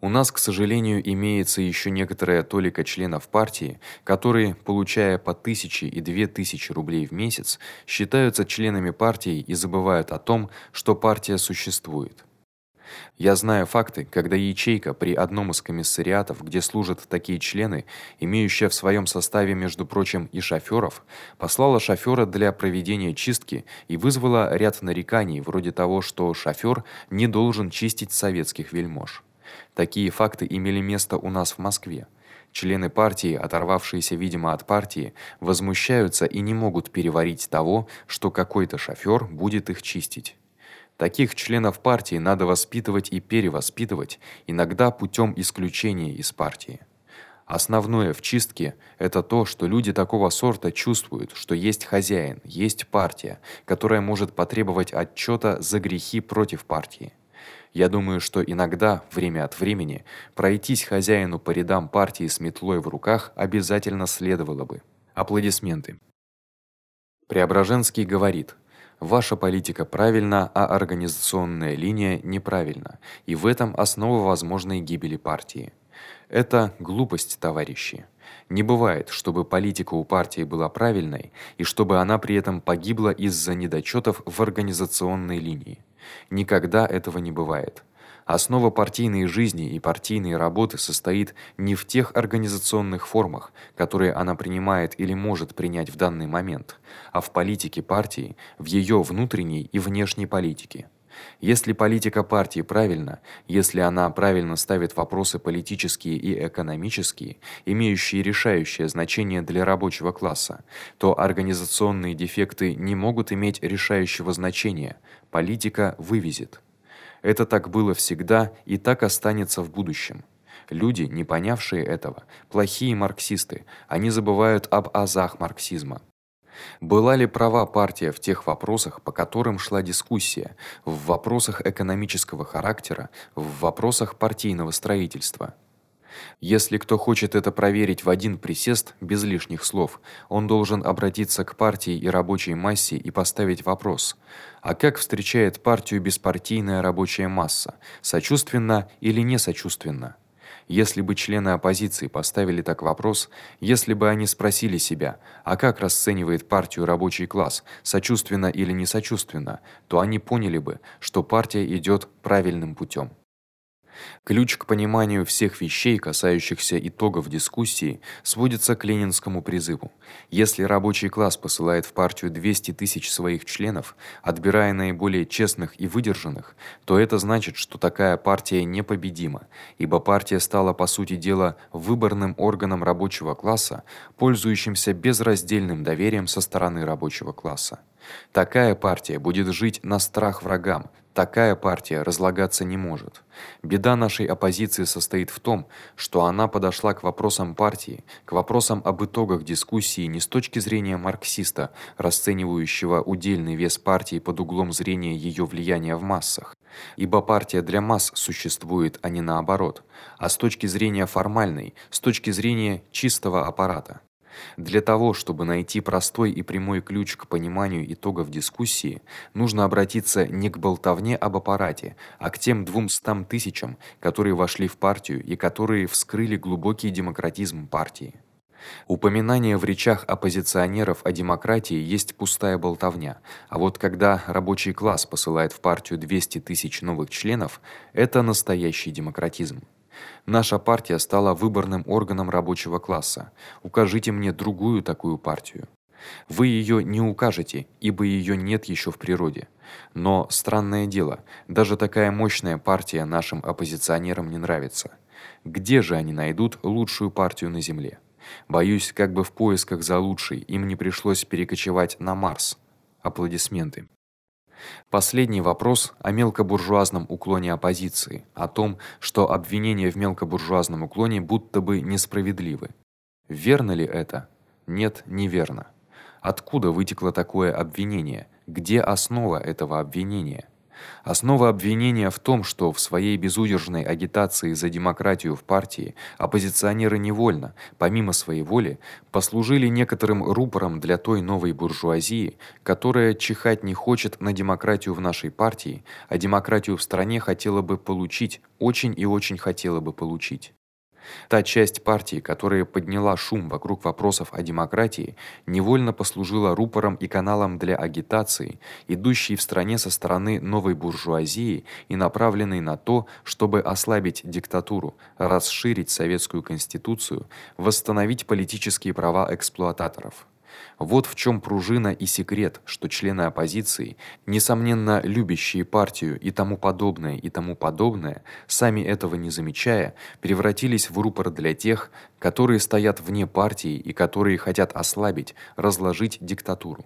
У нас, к сожалению, имеется ещё некоторая толика членов партии, которые, получая по тысяче и две тысячи рублей в месяц, считаются членами партии и забывают о том, что партия существует. Я знаю факты, когда ячейка при одном из комиссариатов, где служат такие члены, имеющая в своём составе, между прочим, и шофёров, послала шофёра для проведения чистки и вызвала ряд нареканий, вроде того, что шофёр не должен чистить советских вельмож. Такие факты имели место у нас в Москве. Члены партии, оторвавшиеся, видимо, от партии, возмущаются и не могут переварить того, что какой-то шофёр будет их чистить. Таких членов партии надо воспитывать и перевоспитывать, иногда путём исключения из партии. Основное в чистке это то, что люди такого сорта чувствуют, что есть хозяин, есть партия, которая может потребовать отчёта за грехи против партии. Я думаю, что иногда, время от времени, пройтись хозяину по рядам партии с метлой в руках обязательно следовало бы. Аплодисменты. Преображенский говорит: Ваша политика правильна, а организационная линия неправильна, и в этом основа возможной гибели партии. Это глупость, товарищи. Не бывает, чтобы политика у партии была правильной и чтобы она при этом погибла из-за недочётов в организационной линии. Никогда этого не бывает. Основа партийной жизни и партийной работы состоит не в тех организационных формах, которые она принимает или может принять в данный момент, а в политике партии, в её внутренней и внешней политике. Если политика партии правильна, если она правильно ставит вопросы политические и экономические, имеющие решающее значение для рабочего класса, то организационные дефекты не могут иметь решающего значения. Политика вывезет. Это так было всегда и так останется в будущем. Люди, не понявшие этого, плохие марксисты. Они забывают об азах марксизма. Была ли права партия в тех вопросах, по которым шла дискуссия, в вопросах экономического характера, в вопросах партийного строительства? Если кто хочет это проверить в один присест без лишних слов, он должен обратиться к партии и рабочей массе и поставить вопрос: а как встречает партию беспартийная рабочая масса? Сочувственно или не сочувственно? Если бы члены оппозиции поставили так вопрос, если бы они спросили себя: "А как расценивает партию рабочий класс? Сочувственно или не сочувственно?", то они поняли бы, что партия идёт правильным путём. Ключ к пониманию всех вещей, касающихся итогов дискуссии, сводится к ленинскому призыву. Если рабочий класс посылает в партию 200 тысяч своих членов, отбирая наиболее честных и выдержанных, то это значит, что такая партия непобедима, ибо партия стала по сути дела выборным органом рабочего класса, пользующимся безраздельным доверием со стороны рабочего класса. Такая партия будет жить на страх врагам, такая партия разлагаться не может. Беда нашей оппозиции состоит в том, что она подошла к вопросам партии, к вопросам об итогах дискуссии не с точки зрения марксиста, расценивающего удельный вес партии под углом зрения её влияния в массах, ибо партия для масс существует, а не наоборот, а с точки зрения формальной, с точки зрения чистого аппарата. Для того, чтобы найти простой и прямой ключ к пониманию итогов дискуссии, нужно обратиться не к болтовне об аппарате, а к тем 200 тысячам, которые вошли в партию и которые вскрыли глубокий демократизм партии. Упоминание в речах оппозиционеров о демократии есть пустая болтовня, а вот когда рабочий класс посылает в партию 200 тысяч новых членов, это настоящий демократизм. Наша партия стала выборным органом рабочего класса. Укажите мне другую такую партию. Вы её не укажете, ибо её нет ещё в природе. Но странное дело, даже такая мощная партия нашим оппозиционерам не нравится. Где же они найдут лучшую партию на земле? Боюсь, как бы в поисках за лучшей им не пришлось перекочевать на Марс. Аплодисменты. Последний вопрос о мелкобуржуазном уклоне оппозиции, о том, что обвинения в мелкобуржуазном уклоне будто бы несправедливы. Верно ли это? Нет, неверно. Откуда вытекло такое обвинение? Где основа этого обвинения? Основа обвинения в том, что в своей безудержной агитации за демократию в партии оппозиционеры невольно, помимо своей воли, послужили некоторым рупором для той новой буржуазии, которая чихать не хочет на демократию в нашей партии, а демократию в стране хотела бы получить, очень и очень хотела бы получить. Та часть партии, которая подняла шум вокруг вопросов о демократии, невольно послужила рупором и каналом для агитации, идущей в стране со стороны новой буржуазии и направленной на то, чтобы ослабить диктатуру, расширить советскую конституцию, восстановить политические права эксплуататоров. Вот в чём пружина и секрет, что члены оппозиции, несомненно любящие партию и тому подобное, и тому подобное, сами этого не замечая, превратились в рупор для тех, которые стоят вне партии и которые хотят ослабить, разложить диктатуру.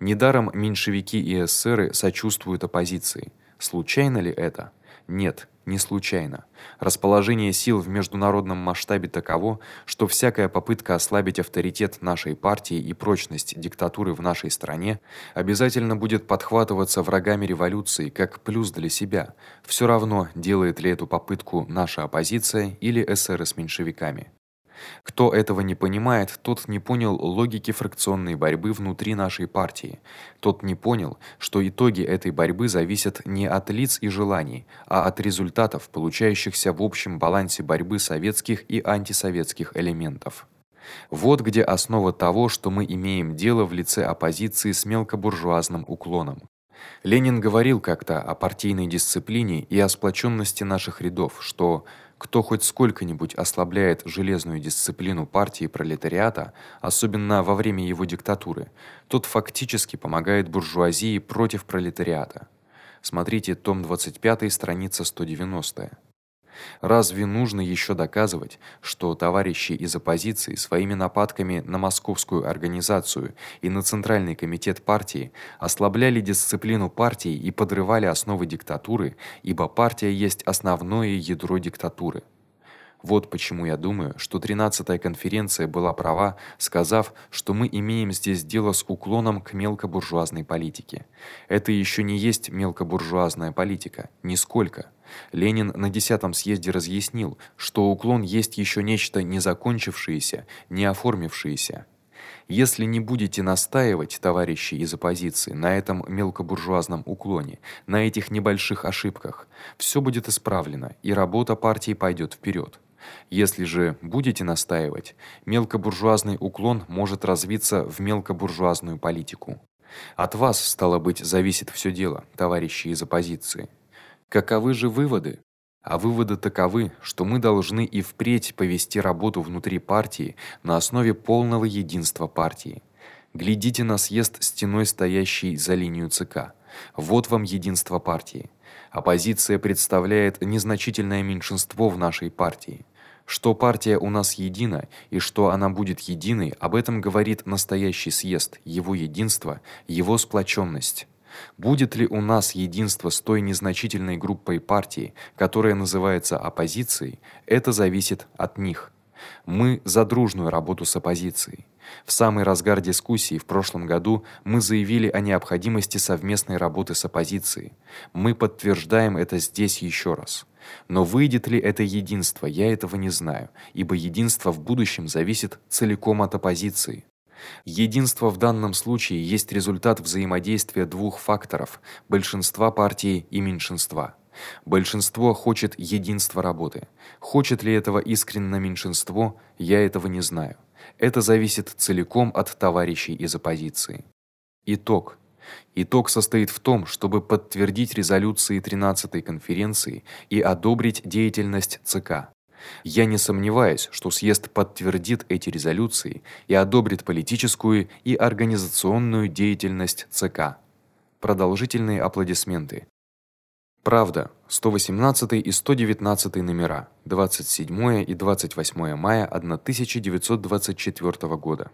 Недаром меньшевики и эсеры сочувствуют оппозиции. Случайно ли это? Нет, не случайно. Расположение сил в международном масштабе таково, что всякая попытка ослабить авторитет нашей партии и прочность диктатуры в нашей стране обязательно будет подхватываться врагами революции как плюс для себя. Всё равно, делает ли эту попытку наша оппозиция или эсеры с меньшевиками. Кто этого не понимает, тот не понял логики фракционной борьбы внутри нашей партии. Тот не понял, что итоги этой борьбы зависят не от лиц и желаний, а от результатов, получающихся в общем балансе борьбы советских и антисоветских элементов. Вот где основа того, что мы имеем дело в лице оппозиции с мелкобуржуазным уклоном. Ленин говорил как-то о партийной дисциплине и о сплоченности наших рядов, что кто хоть сколько-нибудь ослабляет железную дисциплину партии пролетариата, особенно во время его диктатуры, тот фактически помогает буржуазии против пролетариата. Смотрите том 25, страница 190. Разве нужно ещё доказывать, что товарищи из оппозиции своими нападками на московскую организацию и на центральный комитет партии ослабляли дисциплину партии и подрывали основы диктатуры, ибо партия есть основное ядро диктатуры? Вот почему я думаю, что 13-я конференция была права, сказав, что мы имеем здесь дело с уклоном к мелкобуржуазной политике. Это ещё не есть мелкобуржуазная политика, нисколько. Ленин на 10-м съезде разъяснил, что уклон есть ещё нечто не закончившееся, не оформившееся. Если не будете настаивать, товарищи из оппозиции, на этом мелкобуржуазном уклоне, на этих небольших ошибках, всё будет исправлено, и работа партии пойдёт вперёд. Если же будете настаивать, мелкобуржуазный уклон может развиться в мелкобуржуазную политику. От вас, стало быть, зависит всё дело, товарищи из оппозиции. Каковы же выводы? А выводы таковы, что мы должны и впредь повести работу внутри партии на основе полного единства партии. Глядите на съезд стеной стоящий за линию ЦК. Вот вам единство партии. Оппозиция представляет незначительное меньшинство в нашей партии. Что партия у нас едина и что она будет единой, об этом говорит настоящий съезд, его единство, его сплочённость. Будет ли у нас единство с той незначительной группой партий, которая называется оппозицией, это зависит от них. Мы за дружную работу с оппозицией. В самый разгар дискуссий в прошлом году мы заявили о необходимости совместной работы с оппозицией. Мы подтверждаем это здесь ещё раз. Но выйдет ли это единство, я этого не знаю, ибо единство в будущем зависит целиком от оппозиции. Единство в данном случае есть результат взаимодействия двух факторов: большинства партии и меньшинства. Большинство хочет единства работы. Хочет ли этого искренне меньшинство, я этого не знаю. Это зависит целиком от товарищей из оппозиции. Итог Итог состоит в том, чтобы подтвердить резолюции 13-й конференции и одобрить деятельность ЦК. Я не сомневаюсь, что съезд подтвердит эти резолюции и одобрит политическую и организационную деятельность ЦК. Продолжительные аплодисменты. Правда. 118 и 119 номера. 27 и 28 мая 1924 года.